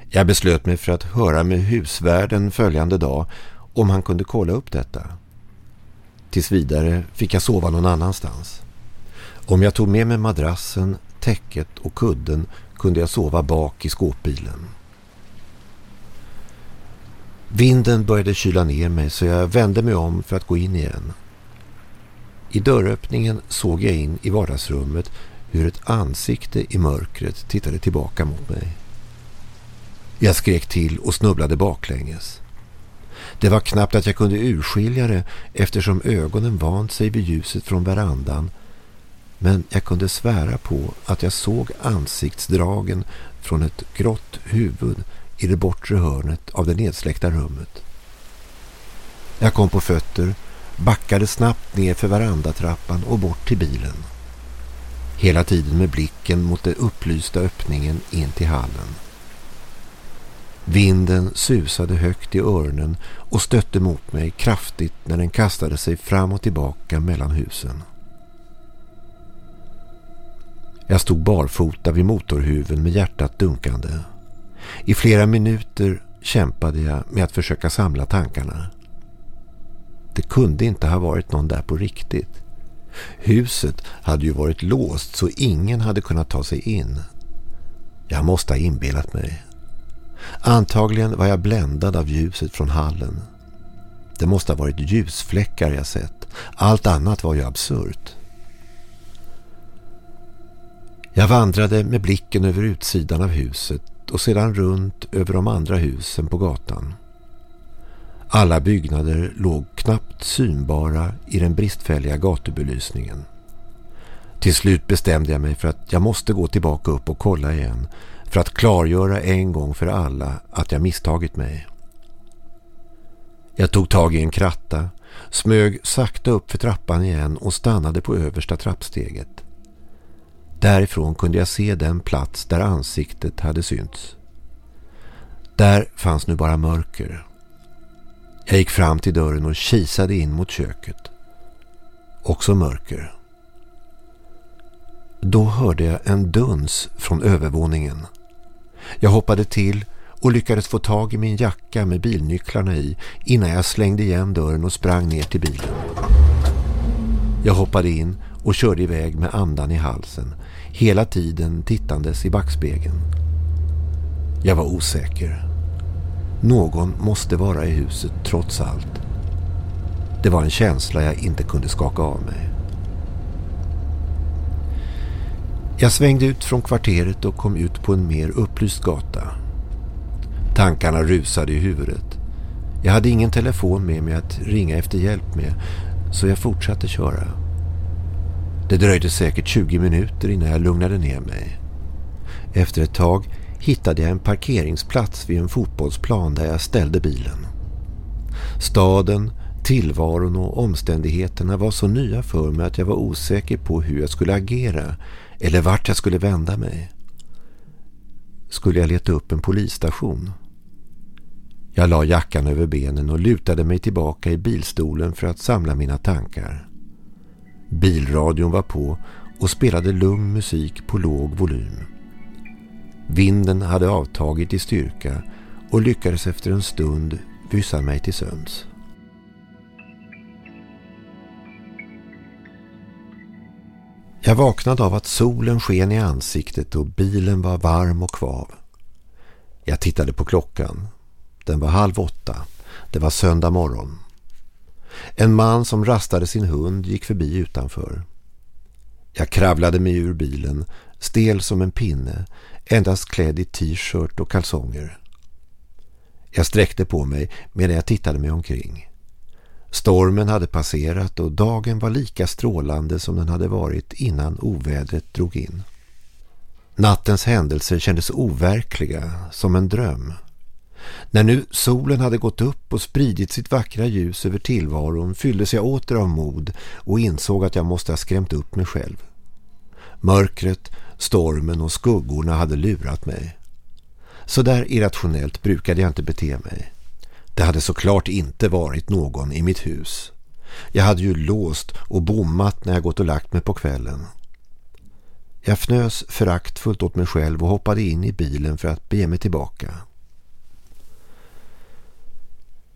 Jag beslöt mig för att höra med husvärden följande dag om han kunde kolla upp detta. Tills vidare fick jag sova någon annanstans. Om jag tog med mig madrassen, täcket och kudden kunde jag sova bak i skåpbilen. Vinden började kyla ner mig så jag vände mig om för att gå in igen. I dörröppningen såg jag in i vardagsrummet hur ett ansikte i mörkret tittade tillbaka mot mig. Jag skrek till och snubblade baklänges. Det var knappt att jag kunde urskilja det eftersom ögonen vant sig vid ljuset från verandan men jag kunde svära på att jag såg ansiktsdragen från ett grått huvud i det bortre hörnet av det nedsläckta rummet. Jag kom på fötter, backade snabbt ner för verandatrappan och bort till bilen. Hela tiden med blicken mot den upplysta öppningen in till hallen. Vinden susade högt i öronen och stötte mot mig kraftigt när den kastade sig fram och tillbaka mellan husen. Jag stod barfota vid motorhuven med hjärtat dunkande. I flera minuter kämpade jag med att försöka samla tankarna. Det kunde inte ha varit någon där på riktigt. Huset hade ju varit låst så ingen hade kunnat ta sig in. Jag måste ha inbillat mig. Antagligen var jag bländad av ljuset från hallen. Det måste ha varit ljusfläckar jag sett. Allt annat var ju absurt. Jag vandrade med blicken över utsidan av huset och sedan runt över de andra husen på gatan. Alla byggnader låg knappt synbara i den bristfälliga gatubelysningen. Till slut bestämde jag mig för att jag måste gå tillbaka upp och kolla igen för att klargöra en gång för alla att jag misstagit mig. Jag tog tag i en kratta, smög sakta upp för trappan igen och stannade på översta trappsteget. Därifrån kunde jag se den plats där ansiktet hade synts. Där fanns nu bara mörker. Jag gick fram till dörren och kisade in mot köket. Också mörker. Då hörde jag en duns från övervåningen. Jag hoppade till och lyckades få tag i min jacka med bilnycklarna i innan jag slängde igen dörren och sprang ner till bilen. Jag hoppade in och körde iväg med andan i halsen, hela tiden tittandes i backspegeln. Jag var osäker. Någon måste vara i huset trots allt. Det var en känsla jag inte kunde skaka av mig. Jag svängde ut från kvarteret och kom ut på en mer upplyst gata. Tankarna rusade i huvudet. Jag hade ingen telefon med mig att ringa efter hjälp med så jag fortsatte köra. Det dröjde säkert 20 minuter innan jag lugnade ner mig. Efter ett tag hittade jag en parkeringsplats vid en fotbollsplan där jag ställde bilen. Staden, tillvaron och omständigheterna var så nya för mig att jag var osäker på hur jag skulle agera eller vart jag skulle vända mig. Skulle jag leta upp en polisstation? Jag la jackan över benen och lutade mig tillbaka i bilstolen för att samla mina tankar. Bilradion var på och spelade lugn musik på låg volym. Vinden hade avtagit i styrka och lyckades efter en stund vyssa mig till sömns. Jag vaknade av att solen sken i ansiktet och bilen var varm och kvav. Jag tittade på klockan. Den var halv åtta. Det var söndag morgon. En man som rastade sin hund gick förbi utanför. Jag kravlade mig ur bilen, stel som en pinne, endast klädd i t-shirt och kalsonger. Jag sträckte på mig medan jag tittade mig omkring. Stormen hade passerat och dagen var lika strålande som den hade varit innan ovädret drog in. Nattens händelser kändes overkliga, som en dröm. När nu solen hade gått upp och spridit sitt vackra ljus över tillvaron fylldes jag åter av mod och insåg att jag måste ha skrämt upp mig själv. Mörkret, stormen och skuggorna hade lurat mig. Så där irrationellt brukade jag inte bete mig. Det hade såklart inte varit någon i mitt hus. Jag hade ju låst och bommat när jag gått och lagt mig på kvällen. Jag fnös föraktfullt åt mig själv och hoppade in i bilen för att bege mig tillbaka.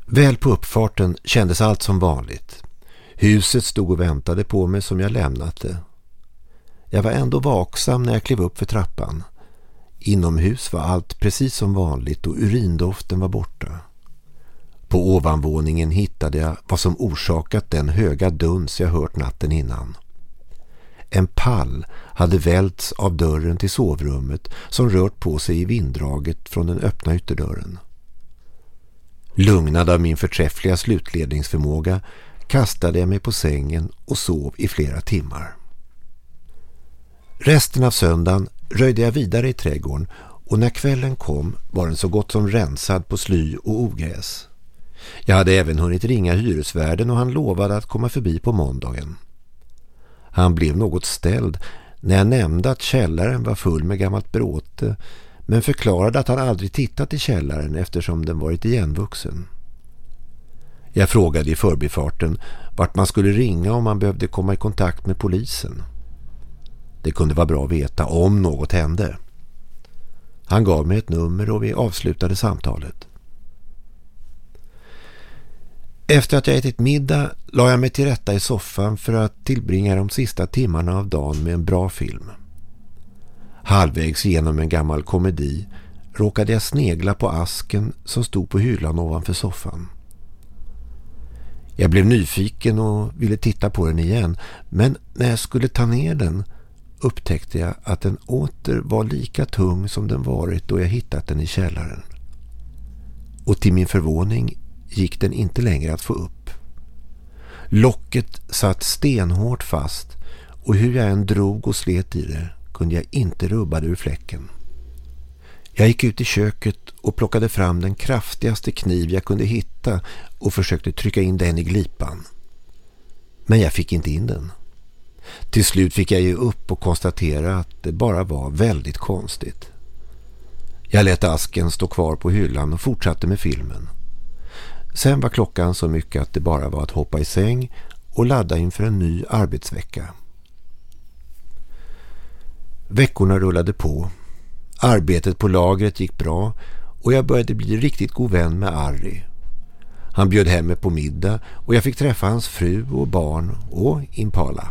Väl på uppfarten kändes allt som vanligt. Huset stod och väntade på mig som jag lämnat det. Jag var ändå vaksam när jag klev upp för trappan. Inomhus var allt precis som vanligt och urindoften var borta. På ovanvåningen hittade jag vad som orsakat den höga duns jag hört natten innan. En pall hade välts av dörren till sovrummet som rört på sig i vinddraget från den öppna ytterdörren. Lugnad av min förträffliga slutledningsförmåga kastade jag mig på sängen och sov i flera timmar. Resten av söndagen röjde jag vidare i trädgården och när kvällen kom var den så gott som rensad på sly och ogräs. Jag hade även hunnit ringa hyresvärden och han lovade att komma förbi på måndagen. Han blev något ställd när jag nämnde att källaren var full med gammalt bråte men förklarade att han aldrig tittat i källaren eftersom den varit igenvuxen. Jag frågade i förbifarten vart man skulle ringa om man behövde komma i kontakt med polisen. Det kunde vara bra att veta om något hände. Han gav mig ett nummer och vi avslutade samtalet. Efter att jag ätit middag la jag mig till rätta i soffan för att tillbringa de sista timmarna av dagen med en bra film. Halvvägs genom en gammal komedi råkade jag snegla på asken som stod på hyllan ovanför soffan. Jag blev nyfiken och ville titta på den igen men när jag skulle ta ner den upptäckte jag att den åter var lika tung som den varit då jag hittat den i källaren. Och till min förvåning gick den inte längre att få upp. Locket satt stenhårt fast och hur jag än drog och slet i det kunde jag inte rubba det ur fläcken. Jag gick ut i köket och plockade fram den kraftigaste kniv jag kunde hitta och försökte trycka in den i glipan. Men jag fick inte in den. Till slut fick jag ge upp och konstatera att det bara var väldigt konstigt. Jag lät asken stå kvar på hyllan och fortsatte med filmen. Sen var klockan så mycket att det bara var att hoppa i säng och ladda inför en ny arbetsvecka. Veckorna rullade på. Arbetet på lagret gick bra och jag började bli riktigt god vän med Arri. Han bjöd hem mig på middag och jag fick träffa hans fru och barn och Impala.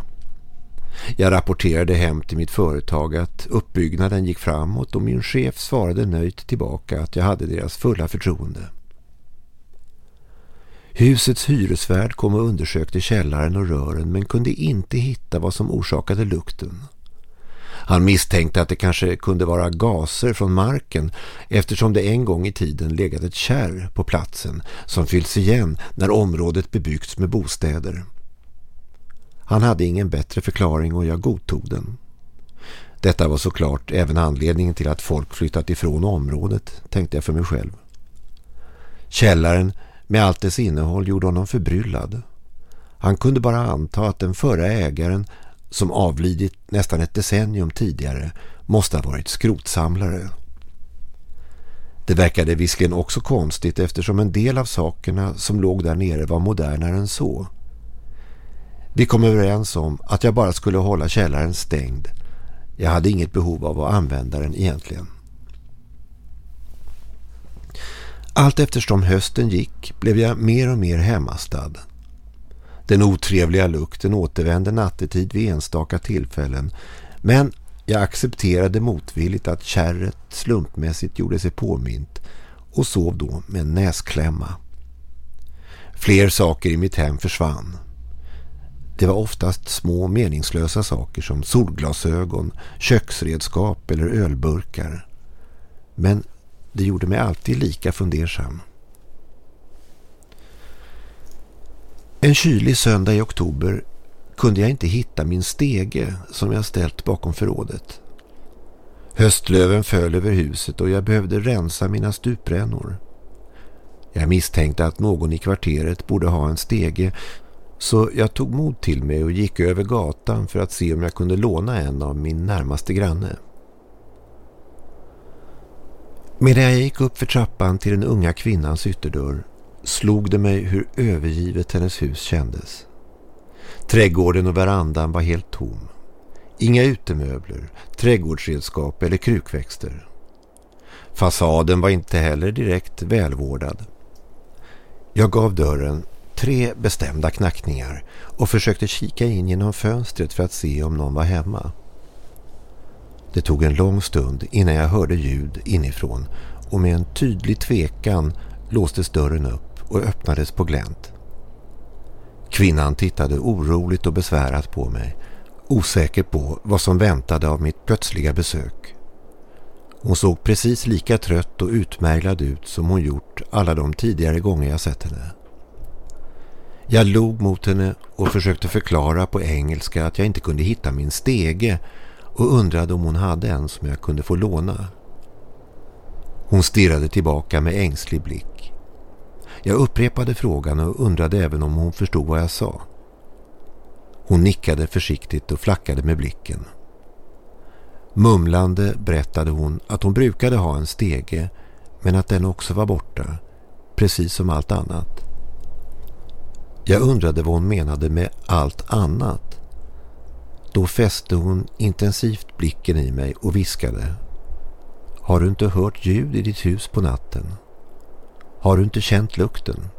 Jag rapporterade hem till mitt företag att uppbyggnaden gick framåt och min chef svarade nöjt tillbaka att jag hade deras fulla förtroende. Husets hyresvärd kom och undersökte källaren och rören men kunde inte hitta vad som orsakade lukten. Han misstänkte att det kanske kunde vara gaser från marken eftersom det en gång i tiden legat ett kärr på platsen som fyllts igen när området bebyggts med bostäder. Han hade ingen bättre förklaring och jag godtog den. Detta var såklart även anledningen till att folk flyttat ifrån området, tänkte jag för mig själv. Källaren med allt dess innehåll gjorde honom förbryllad. Han kunde bara anta att den förra ägaren, som avlidit nästan ett decennium tidigare, måste ha varit skrotsamlare. Det verkade visserligen också konstigt eftersom en del av sakerna som låg där nere var modernare än så. Vi kom överens om att jag bara skulle hålla källaren stängd. Jag hade inget behov av att använda den egentligen. Allt eftersom hösten gick blev jag mer och mer hemmastad. Den otrevliga lukten återvände nattetid vid enstaka tillfällen men jag accepterade motvilligt att kärret slumpmässigt gjorde sig påmint och sov då med en näsklämma. Fler saker i mitt hem försvann. Det var oftast små meningslösa saker som solglasögon, köksredskap eller ölburkar. Men det gjorde mig alltid lika fundersam. En kylig söndag i oktober kunde jag inte hitta min stege som jag ställt bakom förrådet. Höstlöven föll över huset och jag behövde rensa mina stuprännor. Jag misstänkte att någon i kvarteret borde ha en stege så jag tog mod till mig och gick över gatan för att se om jag kunde låna en av min närmaste granne. Medan jag gick upp för trappan till den unga kvinnans ytterdörr slog det mig hur övergivet hennes hus kändes. Trädgården och verandan var helt tom. Inga utemöbler, trädgårdsredskap eller krukväxter. Fasaden var inte heller direkt välvårdad. Jag gav dörren tre bestämda knackningar och försökte kika in genom fönstret för att se om någon var hemma. Det tog en lång stund innan jag hörde ljud inifrån och med en tydlig tvekan låstes dörren upp och öppnades på glänt. Kvinnan tittade oroligt och besvärat på mig, osäker på vad som väntade av mitt plötsliga besök. Hon såg precis lika trött och utmärglad ut som hon gjort alla de tidigare gånger jag sett henne. Jag log mot henne och försökte förklara på engelska att jag inte kunde hitta min stege och undrade om hon hade en som jag kunde få låna. Hon stirrade tillbaka med ängslig blick. Jag upprepade frågan och undrade även om hon förstod vad jag sa. Hon nickade försiktigt och flackade med blicken. Mumlande berättade hon att hon brukade ha en stege men att den också var borta, precis som allt annat. Jag undrade vad hon menade med allt annat. Då fäste hon intensivt blicken i mig och viskade. Har du inte hört ljud i ditt hus på natten? Har du inte känt lukten?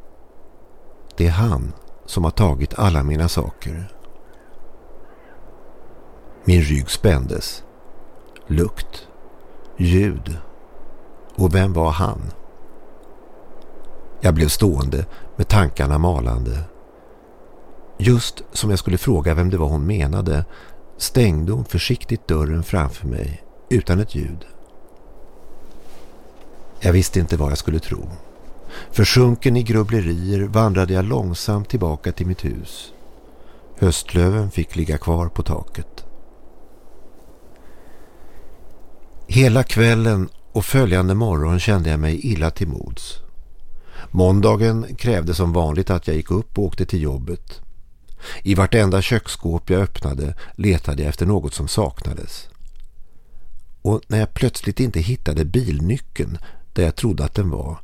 det är han som har tagit alla mina saker. Min rygg spändes. Lukt. Ljud. Och vem var han? Jag blev stående med tankarna malande. Just som jag skulle fråga vem det var hon menade stängde hon försiktigt dörren framför mig utan ett ljud. Jag visste inte vad jag skulle tro. Försjunken i grubblerier vandrade jag långsamt tillbaka till mitt hus. Höstlöven fick ligga kvar på taket. Hela kvällen och följande morgon kände jag mig illa till mods. Måndagen krävde som vanligt att jag gick upp och åkte till jobbet. I vartenda köksskåp jag öppnade letade jag efter något som saknades. Och när jag plötsligt inte hittade bilnyckeln där jag trodde att den var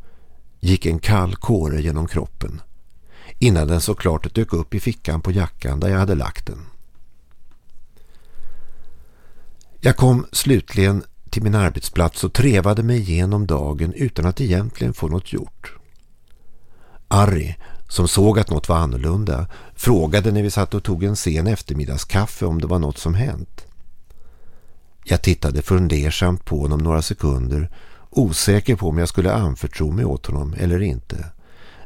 gick en kall kåre genom kroppen innan den såklart dök upp i fickan på jackan där jag hade lagt den. Jag kom slutligen till min arbetsplats och trevade mig igenom dagen utan att egentligen få något gjort. Arri, som såg att något var annorlunda, frågade när vi satt och tog en sen eftermiddagskaffe om det var något som hänt. Jag tittade fundersamt på honom några sekunder, osäker på om jag skulle anförtro mig åt honom eller inte.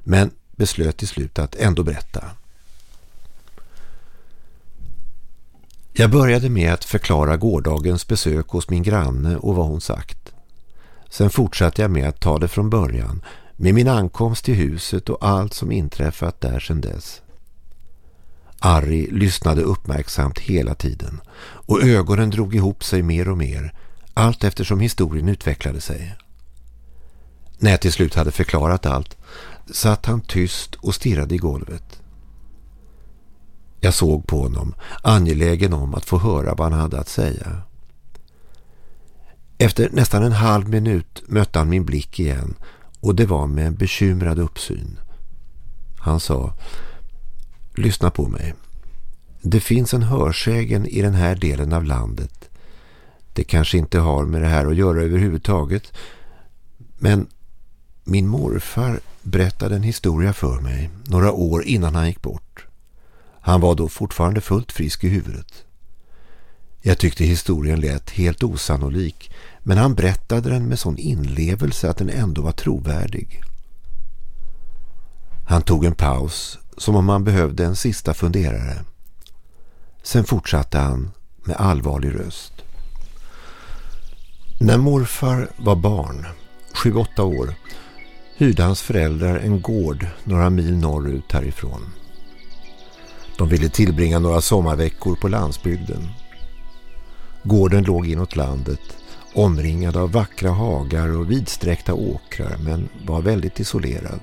Men beslöt till slut att ändå berätta. Jag började med att förklara gårdagens besök hos min granne och vad hon sagt. Sen fortsatte jag med att ta det från början med min ankomst till huset och allt som inträffat där sedan dess. Ari lyssnade uppmärksamt hela tiden och ögonen drog ihop sig mer och mer allt eftersom historien utvecklade sig. När jag till slut hade förklarat allt satt han tyst och stirrade i golvet. Jag såg på honom, angelägen om att få höra vad han hade att säga. Efter nästan en halv minut mötte han min blick igen och det var med en bekymrad uppsyn. Han sa, lyssna på mig. Det finns en hörsägen i den här delen av landet. Det kanske inte har med det här att göra överhuvudtaget. Men min morfar berättade en historia för mig några år innan han gick bort. Han var då fortfarande fullt frisk i huvudet. Jag tyckte historien lät helt osannolik men han berättade den med sån inlevelse att den ändå var trovärdig. Han tog en paus som om han behövde en sista funderare. Sen fortsatte han med allvarlig röst. När morfar var barn, sju åtta år, hyrde hans föräldrar en gård några mil norrut härifrån. De ville tillbringa några sommarveckor på landsbygden. Gården låg inåt landet, omringad av vackra hagar och vidsträckta åkrar men var väldigt isolerad.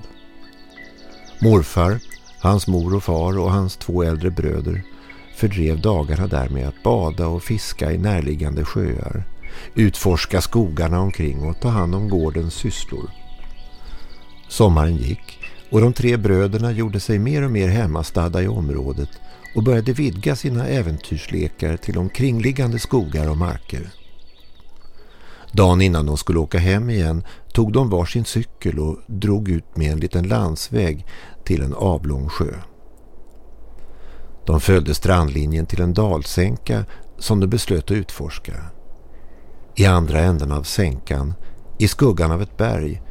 Morfar, hans mor och far och hans två äldre bröder fördrev dagarna där med att bada och fiska i närliggande sjöar, utforska skogarna omkring och ta hand om gårdens sysslor. Sommaren gick och de tre bröderna gjorde sig mer och mer hemmastadda i området och började vidga sina äventyrslekar till omkringliggande skogar och marker. Dagen innan de skulle åka hem igen tog de var sin cykel och drog ut med en liten landsväg till en avlång sjö. De följde strandlinjen till en dalsänka som de beslöt att utforska. I andra änden av sänkan, i skuggan av ett berg,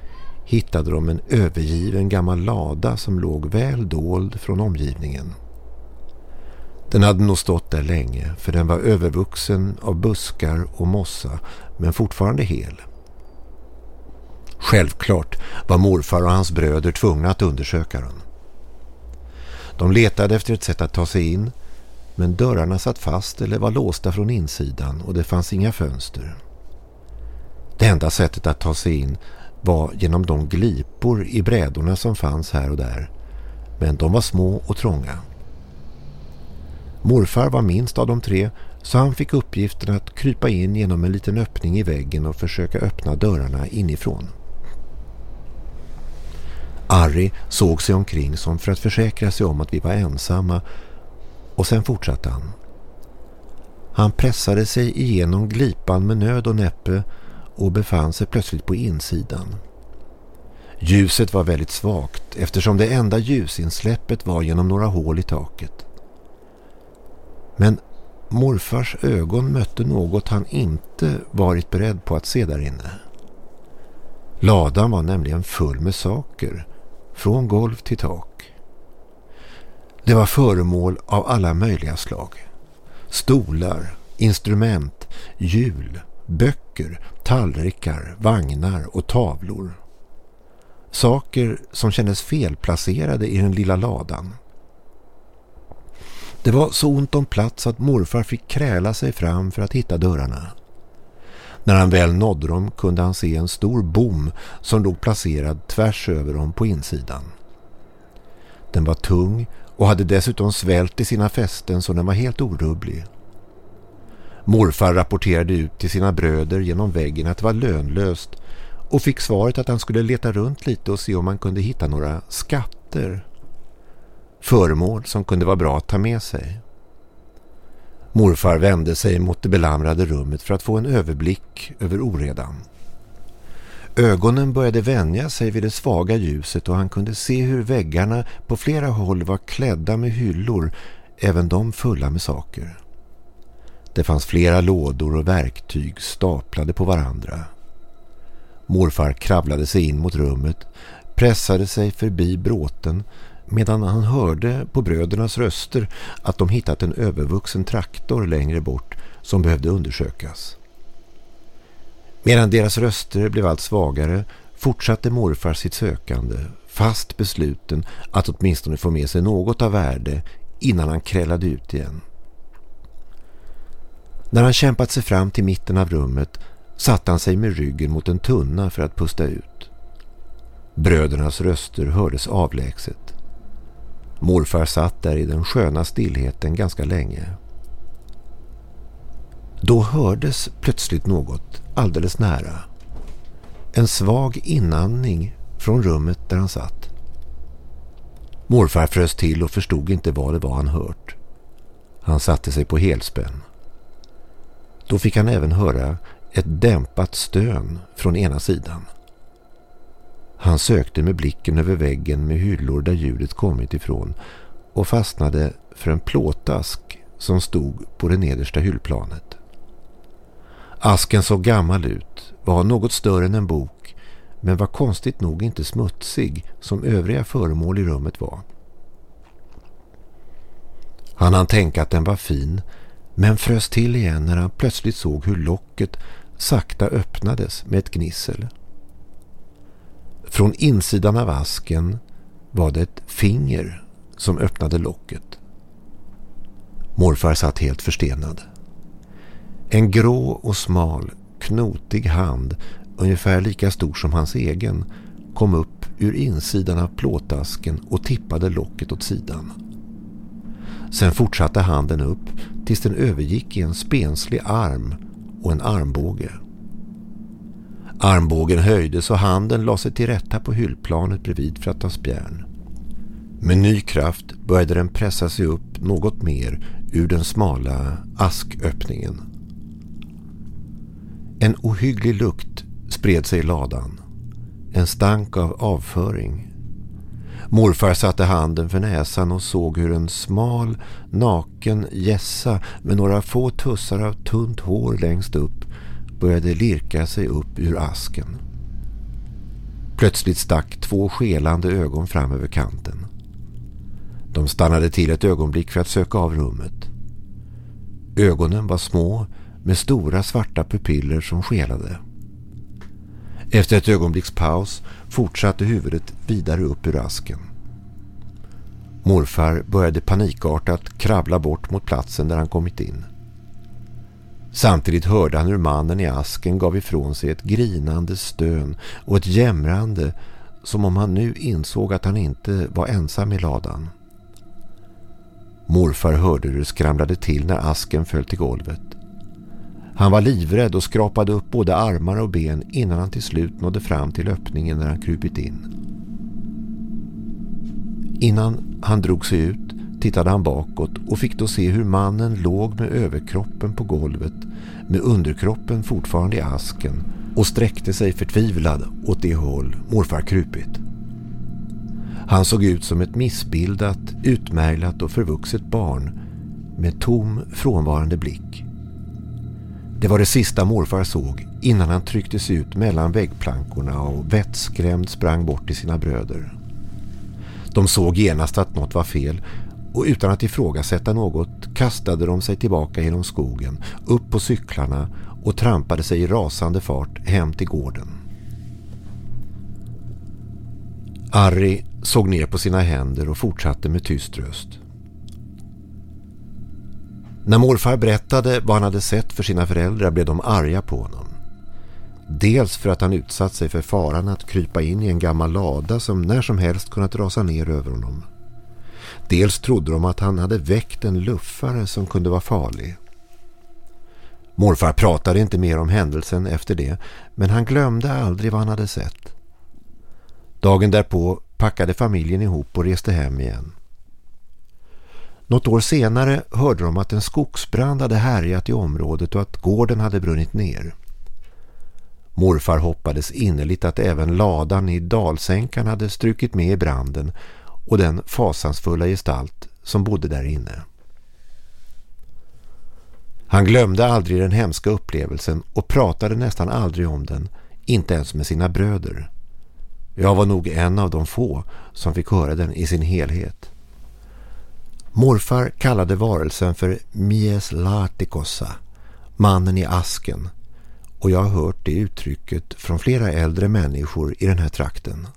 hittade de en övergiven gammal lada som låg väl dold från omgivningen. Den hade nog stått där länge för den var övervuxen av buskar och mossa men fortfarande hel. Självklart var morfar och hans bröder tvungna att undersöka den. De letade efter ett sätt att ta sig in men dörrarna satt fast eller var låsta från insidan och det fanns inga fönster. Det enda sättet att ta sig in var genom de glipor i brädorna som fanns här och där men de var små och trånga. Morfar var minst av de tre så han fick uppgiften att krypa in genom en liten öppning i väggen och försöka öppna dörrarna inifrån. Arri såg sig omkring som för att försäkra sig om att vi var ensamma och sen fortsatte han. Han pressade sig igenom glipan med nöd och näppe och befann sig plötsligt på insidan. Ljuset var väldigt svagt eftersom det enda ljusinsläppet var genom några hål i taket. Men morfars ögon mötte något han inte varit beredd på att se där inne. Ladan var nämligen full med saker, från golv till tak. Det var föremål av alla möjliga slag. Stolar, instrument, hjul, böcker, tallrikar, vagnar och tavlor. Saker som kändes felplacerade i den lilla ladan. Det var så ont om plats att morfar fick kräla sig fram för att hitta dörrarna. När han väl nådde dem kunde han se en stor bom som låg placerad tvärs över dem på insidan. Den var tung och hade dessutom svält i sina fästen så den var helt orubblig. Morfar rapporterade ut till sina bröder genom väggen att det var lönlöst och fick svaret att han skulle leta runt lite och se om han kunde hitta några skatter. Föremål som kunde vara bra att ta med sig. Morfar vände sig mot det belamrade rummet för att få en överblick över oredan. Ögonen började vänja sig vid det svaga ljuset och han kunde se hur väggarna på flera håll var klädda med hyllor, även de fulla med saker. Det fanns flera lådor och verktyg staplade på varandra. Morfar kravlade sig in mot rummet, pressade sig förbi bråten medan han hörde på brödernas röster att de hittat en övervuxen traktor längre bort som behövde undersökas. Medan deras röster blev allt svagare fortsatte morfar sitt sökande, fast besluten att åtminstone få med sig något av värde innan han krällade ut igen. När han kämpat sig fram till mitten av rummet satte han sig med ryggen mot en tunna för att pusta ut. Brödernas röster hördes avlägset. Morfar satt där i den sköna stillheten ganska länge. Då hördes plötsligt något alldeles nära. En svag inandning från rummet där han satt. Morfar frös till och förstod inte vad det var han hört. Han satte sig på helspänn. Då fick han även höra ett dämpat stön från ena sidan. Han sökte med blicken över väggen med hyllor där ljudet kommit ifrån och fastnade för en plåtask som stod på det nedersta hyllplanet. Asken såg gammal ut, var något större än en bok men var konstigt nog inte smutsig som övriga föremål i rummet var. Han hann tänka att den var fin men frös till igen när han plötsligt såg hur locket sakta öppnades med ett gnissel. Från insidan av asken var det ett finger som öppnade locket. Morfar satt helt förstenad. En grå och smal, knotig hand, ungefär lika stor som hans egen, kom upp ur insidan av plåtasken och tippade locket åt sidan. Sen fortsatte handen upp tills den övergick i en spenslig arm och en armbåge. Armbågen höjdes och handen la sig till rätta på hyllplanet bredvid för att ta spjärn. Med ny kraft började den pressa sig upp något mer ur den smala asköppningen. En ohygglig lukt spred sig i ladan. En stank av avföring. Morfar satte handen för näsan och såg hur en smal, naken gässa med några få tussar av tunt hår längst upp började lirka sig upp ur asken. Plötsligt stack två skelande ögon fram över kanten. De stannade till ett ögonblick för att söka av rummet. Ögonen var små med stora svarta pupiller som skelade. Efter ett ögonblicks paus fortsatte huvudet vidare upp ur asken. Morfar började panikartat kravla bort mot platsen där han kommit in. Samtidigt hörde han hur mannen i asken gav ifrån sig ett grinande stön och ett jämrande som om han nu insåg att han inte var ensam i ladan. Morfar hörde hur det skramlade till när asken föll till golvet. Han var livrädd och skrapade upp både armar och ben innan han till slut nådde fram till öppningen när han krupit in. Innan han drog sig ut tittade han bakåt och fick då se hur mannen låg med överkroppen på golvet med underkroppen fortfarande i asken och sträckte sig förtvivlad åt det håll morfar krupit. Han såg ut som ett missbildat, utmärglat och förvuxet barn med tom, frånvarande blick. Det var det sista morfar såg innan han trycktes ut mellan väggplankorna och vettskrämd sprang bort till sina bröder. De såg genast att något var fel och utan att ifrågasätta något kastade de sig tillbaka genom skogen, upp på cyklarna och trampade sig i rasande fart hem till gården. Arri såg ner på sina händer och fortsatte med tyst röst. När morfar berättade vad han hade sett för sina föräldrar blev de arga på honom. Dels för att han utsatt sig för faran att krypa in i en gammal lada som när som helst kunnat rasa ner över honom. Dels trodde de att han hade väckt en luffare som kunde vara farlig. Morfar pratade inte mer om händelsen efter det men han glömde aldrig vad han hade sett. Dagen därpå packade familjen ihop och reste hem igen. Något år senare hörde de att en skogsbrand hade härjat i området och att gården hade brunnit ner. Morfar hoppades innerligt att även ladan i dalsänkan hade strukit med i branden och den fasansfulla gestalt som bodde där inne. Han glömde aldrig den hemska upplevelsen och pratade nästan aldrig om den, inte ens med sina bröder. Jag var nog en av de få som fick höra den i sin helhet. Morfar kallade varelsen för Mies Latikossa, mannen i asken, och jag har hört det uttrycket från flera äldre människor i den här trakten.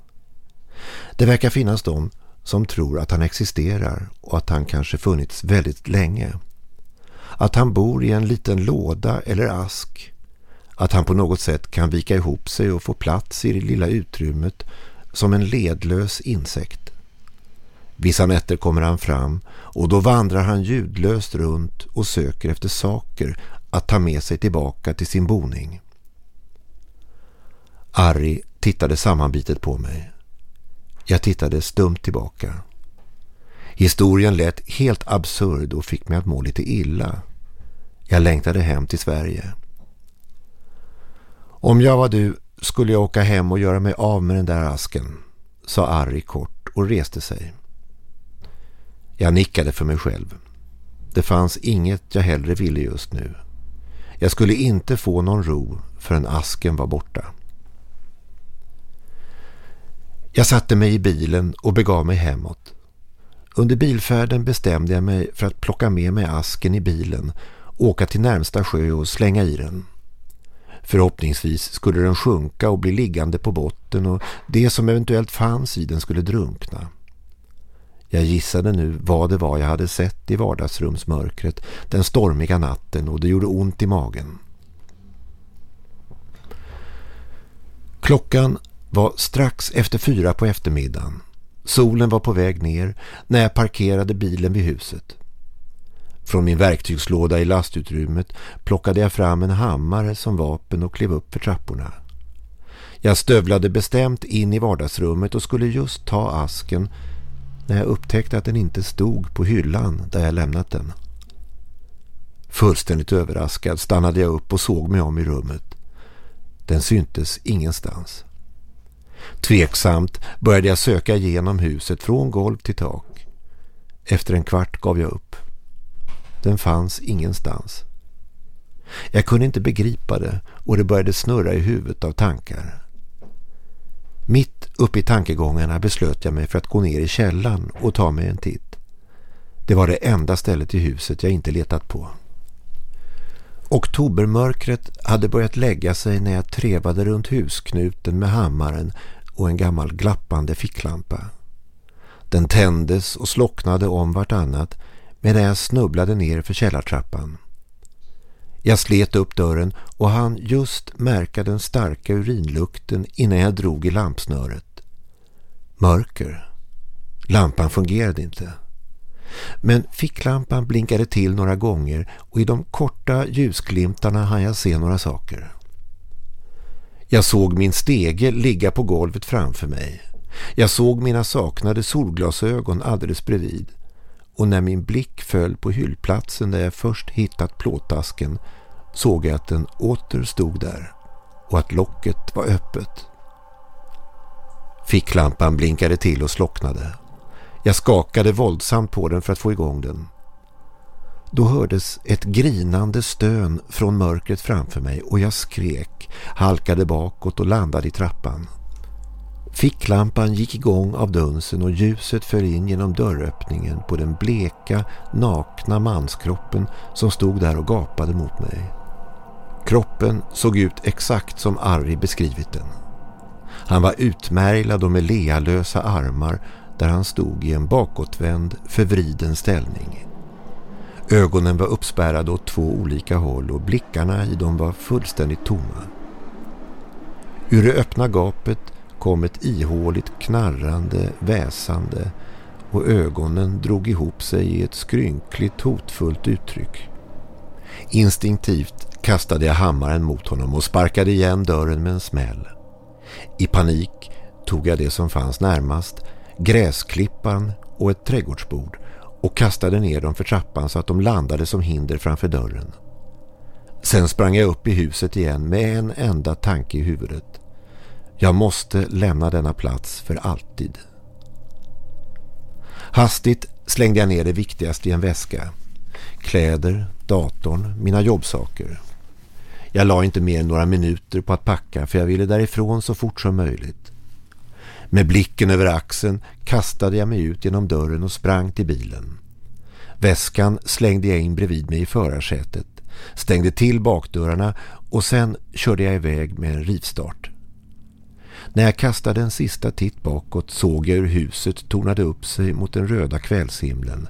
Det verkar finnas de som tror att han existerar och att han kanske funnits väldigt länge. Att han bor i en liten låda eller ask. Att han på något sätt kan vika ihop sig och få plats i det lilla utrymmet som en ledlös insekt. Vissa nätter kommer han fram och då vandrar han ljudlöst runt och söker efter saker att ta med sig tillbaka till sin boning. Ari tittade sammanbitet på mig. Jag tittade stumt tillbaka. Historien lät helt absurd och fick mig att må lite illa. Jag längtade hem till Sverige. Om jag var du skulle jag åka hem och göra mig av med den där asken, sa Ari kort och reste sig. Jag nickade för mig själv. Det fanns inget jag hellre ville just nu. Jag skulle inte få någon ro förrän asken var borta. Jag satte mig i bilen och begav mig hemåt. Under bilfärden bestämde jag mig för att plocka med mig asken i bilen, åka till närmsta sjö och slänga i den. Förhoppningsvis skulle den sjunka och bli liggande på botten och det som eventuellt fanns i den skulle drunkna. Jag gissade nu vad det var jag hade sett i vardagsrumsmörkret den stormiga natten och det gjorde ont i magen. Klockan var strax efter fyra på eftermiddagen. Solen var på väg ner när jag parkerade bilen vid huset. Från min verktygslåda i lastutrymmet plockade jag fram en hammare som vapen och klev upp för trapporna. Jag stövlade bestämt in i vardagsrummet och skulle just ta asken när jag upptäckte att den inte stod på hyllan där jag lämnat den. Fullständigt överraskad stannade jag upp och såg mig om i rummet. Den syntes ingenstans. Tveksamt började jag söka igenom huset från golv till tak. Efter en kvart gav jag upp. Den fanns ingenstans. Jag kunde inte begripa det och det började snurra i huvudet av tankar. Mitt uppe i tankegångarna beslöt jag mig för att gå ner i källan och ta mig en titt. Det var det enda stället i huset jag inte letat på. Oktobermörkret hade börjat lägga sig när jag trevade runt husknuten med hammaren och en gammal glappande ficklampa. Den tändes och slocknade om vartannat medan jag snubblade ner för källartrappan. Jag slet upp dörren och han just märka den starka urinlukten innan jag drog i lampsnöret. Mörker. Lampan fungerade inte. Men ficklampan blinkade till några gånger och i de korta ljusglimtarna hann jag se några saker. Jag såg min stege ligga på golvet framför mig. Jag såg mina saknade solglasögon alldeles bredvid. Och när min blick föll på hyllplatsen där jag först hittat plåtasken såg jag att den åter stod där och att locket var öppet. Ficklampan blinkade till och slocknade. Jag skakade våldsamt på den för att få igång den. Då hördes ett grinande stön från mörkret framför mig och jag skrek, halkade bakåt och landade i trappan. Ficklampan gick igång av dunsen och ljuset föll in genom dörröppningen på den bleka, nakna manskroppen som stod där och gapade mot mig. Kroppen såg ut exakt som Arri beskrivit den. Han var utmärglad och med lealösa armar där han stod i en bakåtvänd, förvriden ställning. Ögonen var uppspärrade åt två olika håll och blickarna i dem var fullständigt tomma. Ur det öppna gapet kom ett ihåligt knarrande, väsande och ögonen drog ihop sig i ett skrynkligt hotfullt uttryck. Instinktivt kastade jag hammaren mot honom och sparkade igen dörren med en smäll. I panik tog jag det som fanns närmast, gräsklippan och ett trädgårdsbord och kastade ner dem för trappan så att de landade som hinder framför dörren. Sen sprang jag upp i huset igen med en enda tanke i huvudet. Jag måste lämna denna plats för alltid. Hastigt slängde jag ner det viktigaste i en väska. Kläder, datorn, mina jobbsaker. Jag la inte mer än några minuter på att packa för jag ville därifrån så fort som möjligt. Med blicken över axeln kastade jag mig ut genom dörren och sprang till bilen. Väskan slängde jag in bredvid mig i förarsätet, stängde till bakdörrarna och sen körde jag iväg med en rivstart. När jag kastade en sista titt bakåt såg jag hur huset tornade upp sig mot den röda kvällshimlen.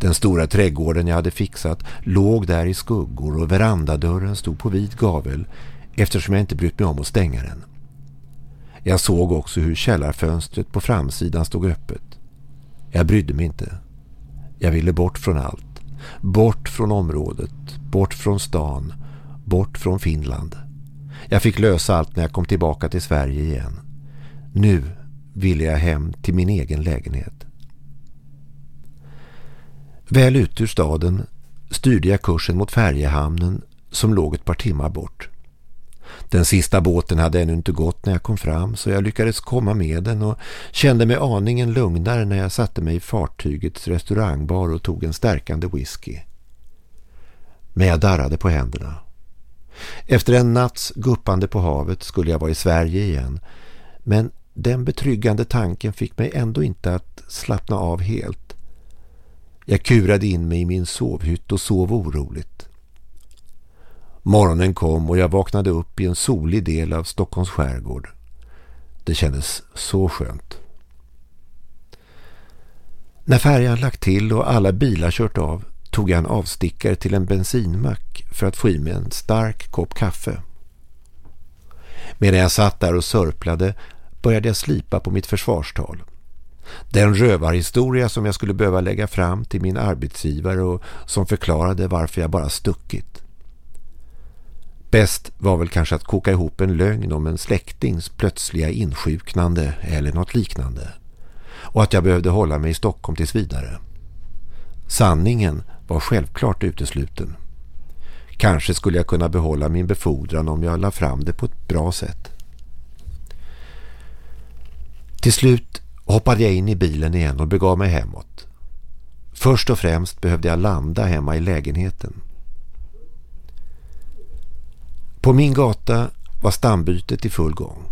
Den stora trädgården jag hade fixat låg där i skuggor och verandadörren stod på vid gavel eftersom jag inte brytt mig om att stänga den. Jag såg också hur källarfönstret på framsidan stod öppet. Jag brydde mig inte. Jag ville bort från allt. Bort från området, bort från stan, bort från Finland. Jag fick lösa allt när jag kom tillbaka till Sverige igen. Nu ville jag hem till min egen lägenhet. Väl ut ur staden styrde jag kursen mot färjehamnen som låg ett par timmar bort. Den sista båten hade ännu inte gått när jag kom fram så jag lyckades komma med den och kände mig aningen lugnare när jag satte mig i fartygets restaurangbar och tog en stärkande whisky. Men jag darrade på händerna. Efter en natts guppande på havet skulle jag vara i Sverige igen men den betryggande tanken fick mig ändå inte att slappna av helt. Jag kurade in mig i min sovhytt och sov oroligt. Morgonen kom och jag vaknade upp i en solig del av Stockholms skärgård. Det kändes så skönt. När färjan lagt till och alla bilar kört av tog jag en avstickare till en bensinmack för att få i mig en stark kopp kaffe. Medan jag satt där och sörplade började jag slipa på mitt försvarstal. Den rövarhistoria som jag skulle behöva lägga fram till min arbetsgivare och som förklarade varför jag bara stuckit. Bäst var väl kanske att koka ihop en lögn om en släktings plötsliga insjuknande eller något liknande. Och att jag behövde hålla mig i Stockholm tills vidare. Sanningen var självklart utesluten. Kanske skulle jag kunna behålla min befordran om jag la fram det på ett bra sätt. Till slut hoppade jag in i bilen igen och begav mig hemåt. Först och främst behövde jag landa hemma i lägenheten. På min gata var stambytet i full gång.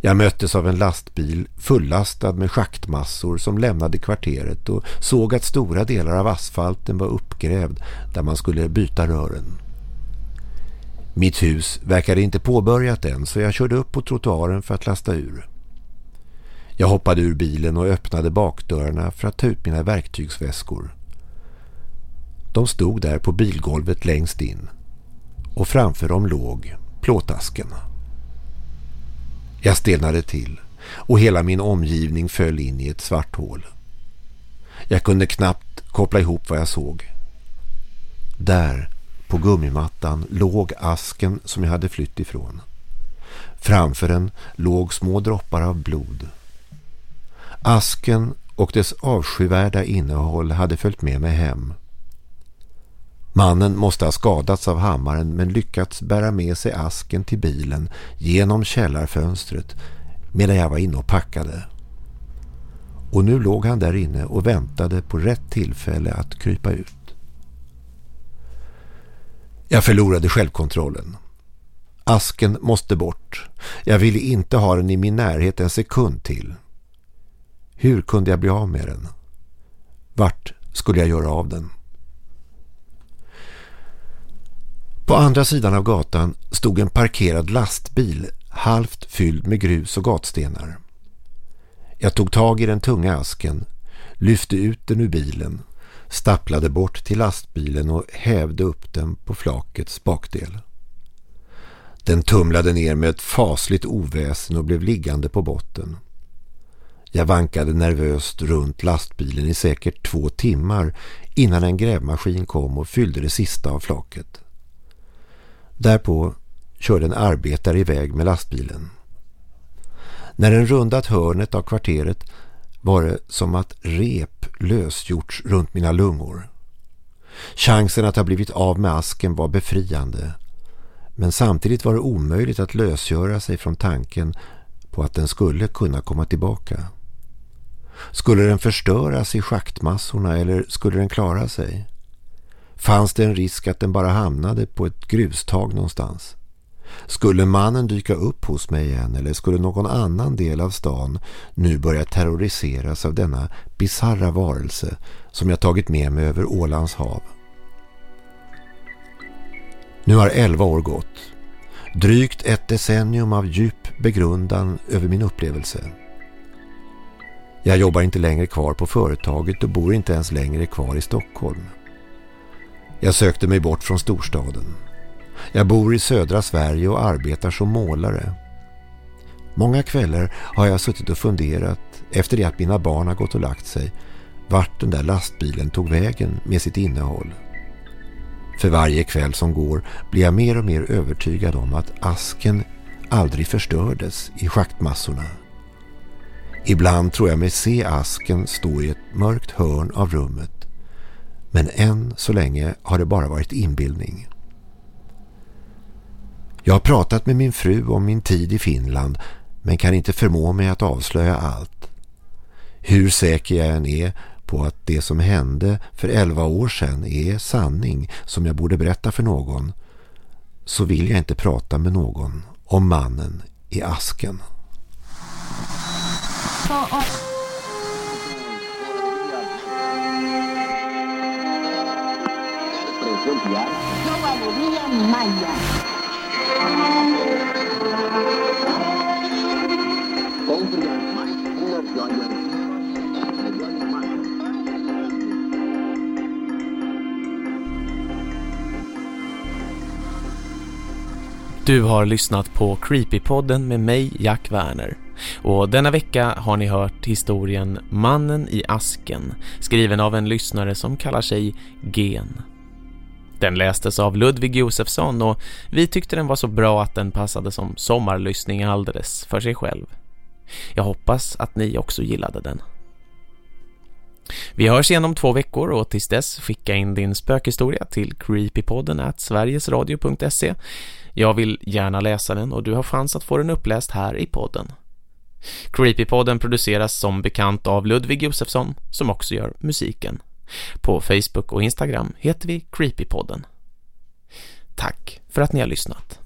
Jag möttes av en lastbil fullastad med schaktmassor som lämnade kvarteret och såg att stora delar av asfalten var uppgrävd där man skulle byta rören. Mitt hus verkade inte påbörjat än så jag körde upp på trottoaren för att lasta ur. Jag hoppade ur bilen och öppnade bakdörrarna för att ta ut mina verktygsväskor. De stod där på bilgolvet längst in och framför dem låg plåtasken. Jag stelnade till och hela min omgivning föll in i ett svart hål. Jag kunde knappt koppla ihop vad jag såg. Där, på gummimattan, låg asken som jag hade flytt ifrån. Framför den låg små droppar av blod. Asken och dess avskyvärda innehåll hade följt med mig hem. Mannen måste ha skadats av hammaren men lyckats bära med sig asken till bilen genom källarfönstret medan jag var inne och packade. Och nu låg han där inne och väntade på rätt tillfälle att krypa ut. Jag förlorade självkontrollen. Asken måste bort. Jag ville inte ha den i min närhet en sekund till. Hur kunde jag bli av med den? Vart skulle jag göra av den? På andra sidan av gatan stod en parkerad lastbil halvt fylld med grus och gatstenar. Jag tog tag i den tunga asken, lyfte ut den ur bilen, stapplade bort till lastbilen och hävde upp den på flakets bakdel. Den tumlade ner med ett fasligt oväsen och blev liggande på botten. Jag vankade nervöst runt lastbilen i säkert två timmar innan en grävmaskin kom och fyllde det sista av flaket. Därpå körde en arbetare iväg med lastbilen. När den rundat hörnet av kvarteret var det som att rep lösgjorts runt mina lungor. Chansen att ha blivit av med asken var befriande men samtidigt var det omöjligt att lösgöra sig från tanken på att den skulle kunna komma tillbaka. Skulle den förstöras i schaktmassorna eller skulle den klara sig? Fanns det en risk att den bara hamnade på ett grustag någonstans? Skulle mannen dyka upp hos mig igen eller skulle någon annan del av stan nu börja terroriseras av denna bizarra varelse som jag tagit med mig över Ålands hav? Nu har elva år gått. Drygt ett decennium av djup begrundan över min upplevelse. Jag jobbar inte längre kvar på företaget och bor inte ens längre kvar i Stockholm. Jag sökte mig bort från storstaden. Jag bor i södra Sverige och arbetar som målare. Många kvällar har jag suttit och funderat efter det att mina barn har gått och lagt sig vart den där lastbilen tog vägen med sitt innehåll. För varje kväll som går blir jag mer och mer övertygad om att asken aldrig förstördes i schaktmassorna. Ibland tror jag mig se asken stå i ett mörkt hörn av rummet. Men än så länge har det bara varit inbildning. Jag har pratat med min fru om min tid i Finland men kan inte förmå mig att avslöja allt. Hur säker jag än är på att det som hände för elva år sedan är sanning som jag borde berätta för någon så vill jag inte prata med någon om mannen i asken. Yo valería Maya. Maya. Du har lyssnat på Creepypodden med mig, Jack Werner. Och denna vecka har ni hört historien Mannen i asken, skriven av en lyssnare som kallar sig Gen. Den lästes av Ludvig Josefsson och vi tyckte den var så bra att den passade som sommarlyssning alldeles för sig själv. Jag hoppas att ni också gillade den. Vi hörs igen om två veckor och tills dess skicka in din spökhistoria till creepypodden at sverigesradio.se. Jag vill gärna läsa den och du har chans att få den uppläst här i podden. Creepypodden produceras som bekant av Ludvig Josefsson som också gör musiken. På Facebook och Instagram heter vi Creepypodden. Tack för att ni har lyssnat.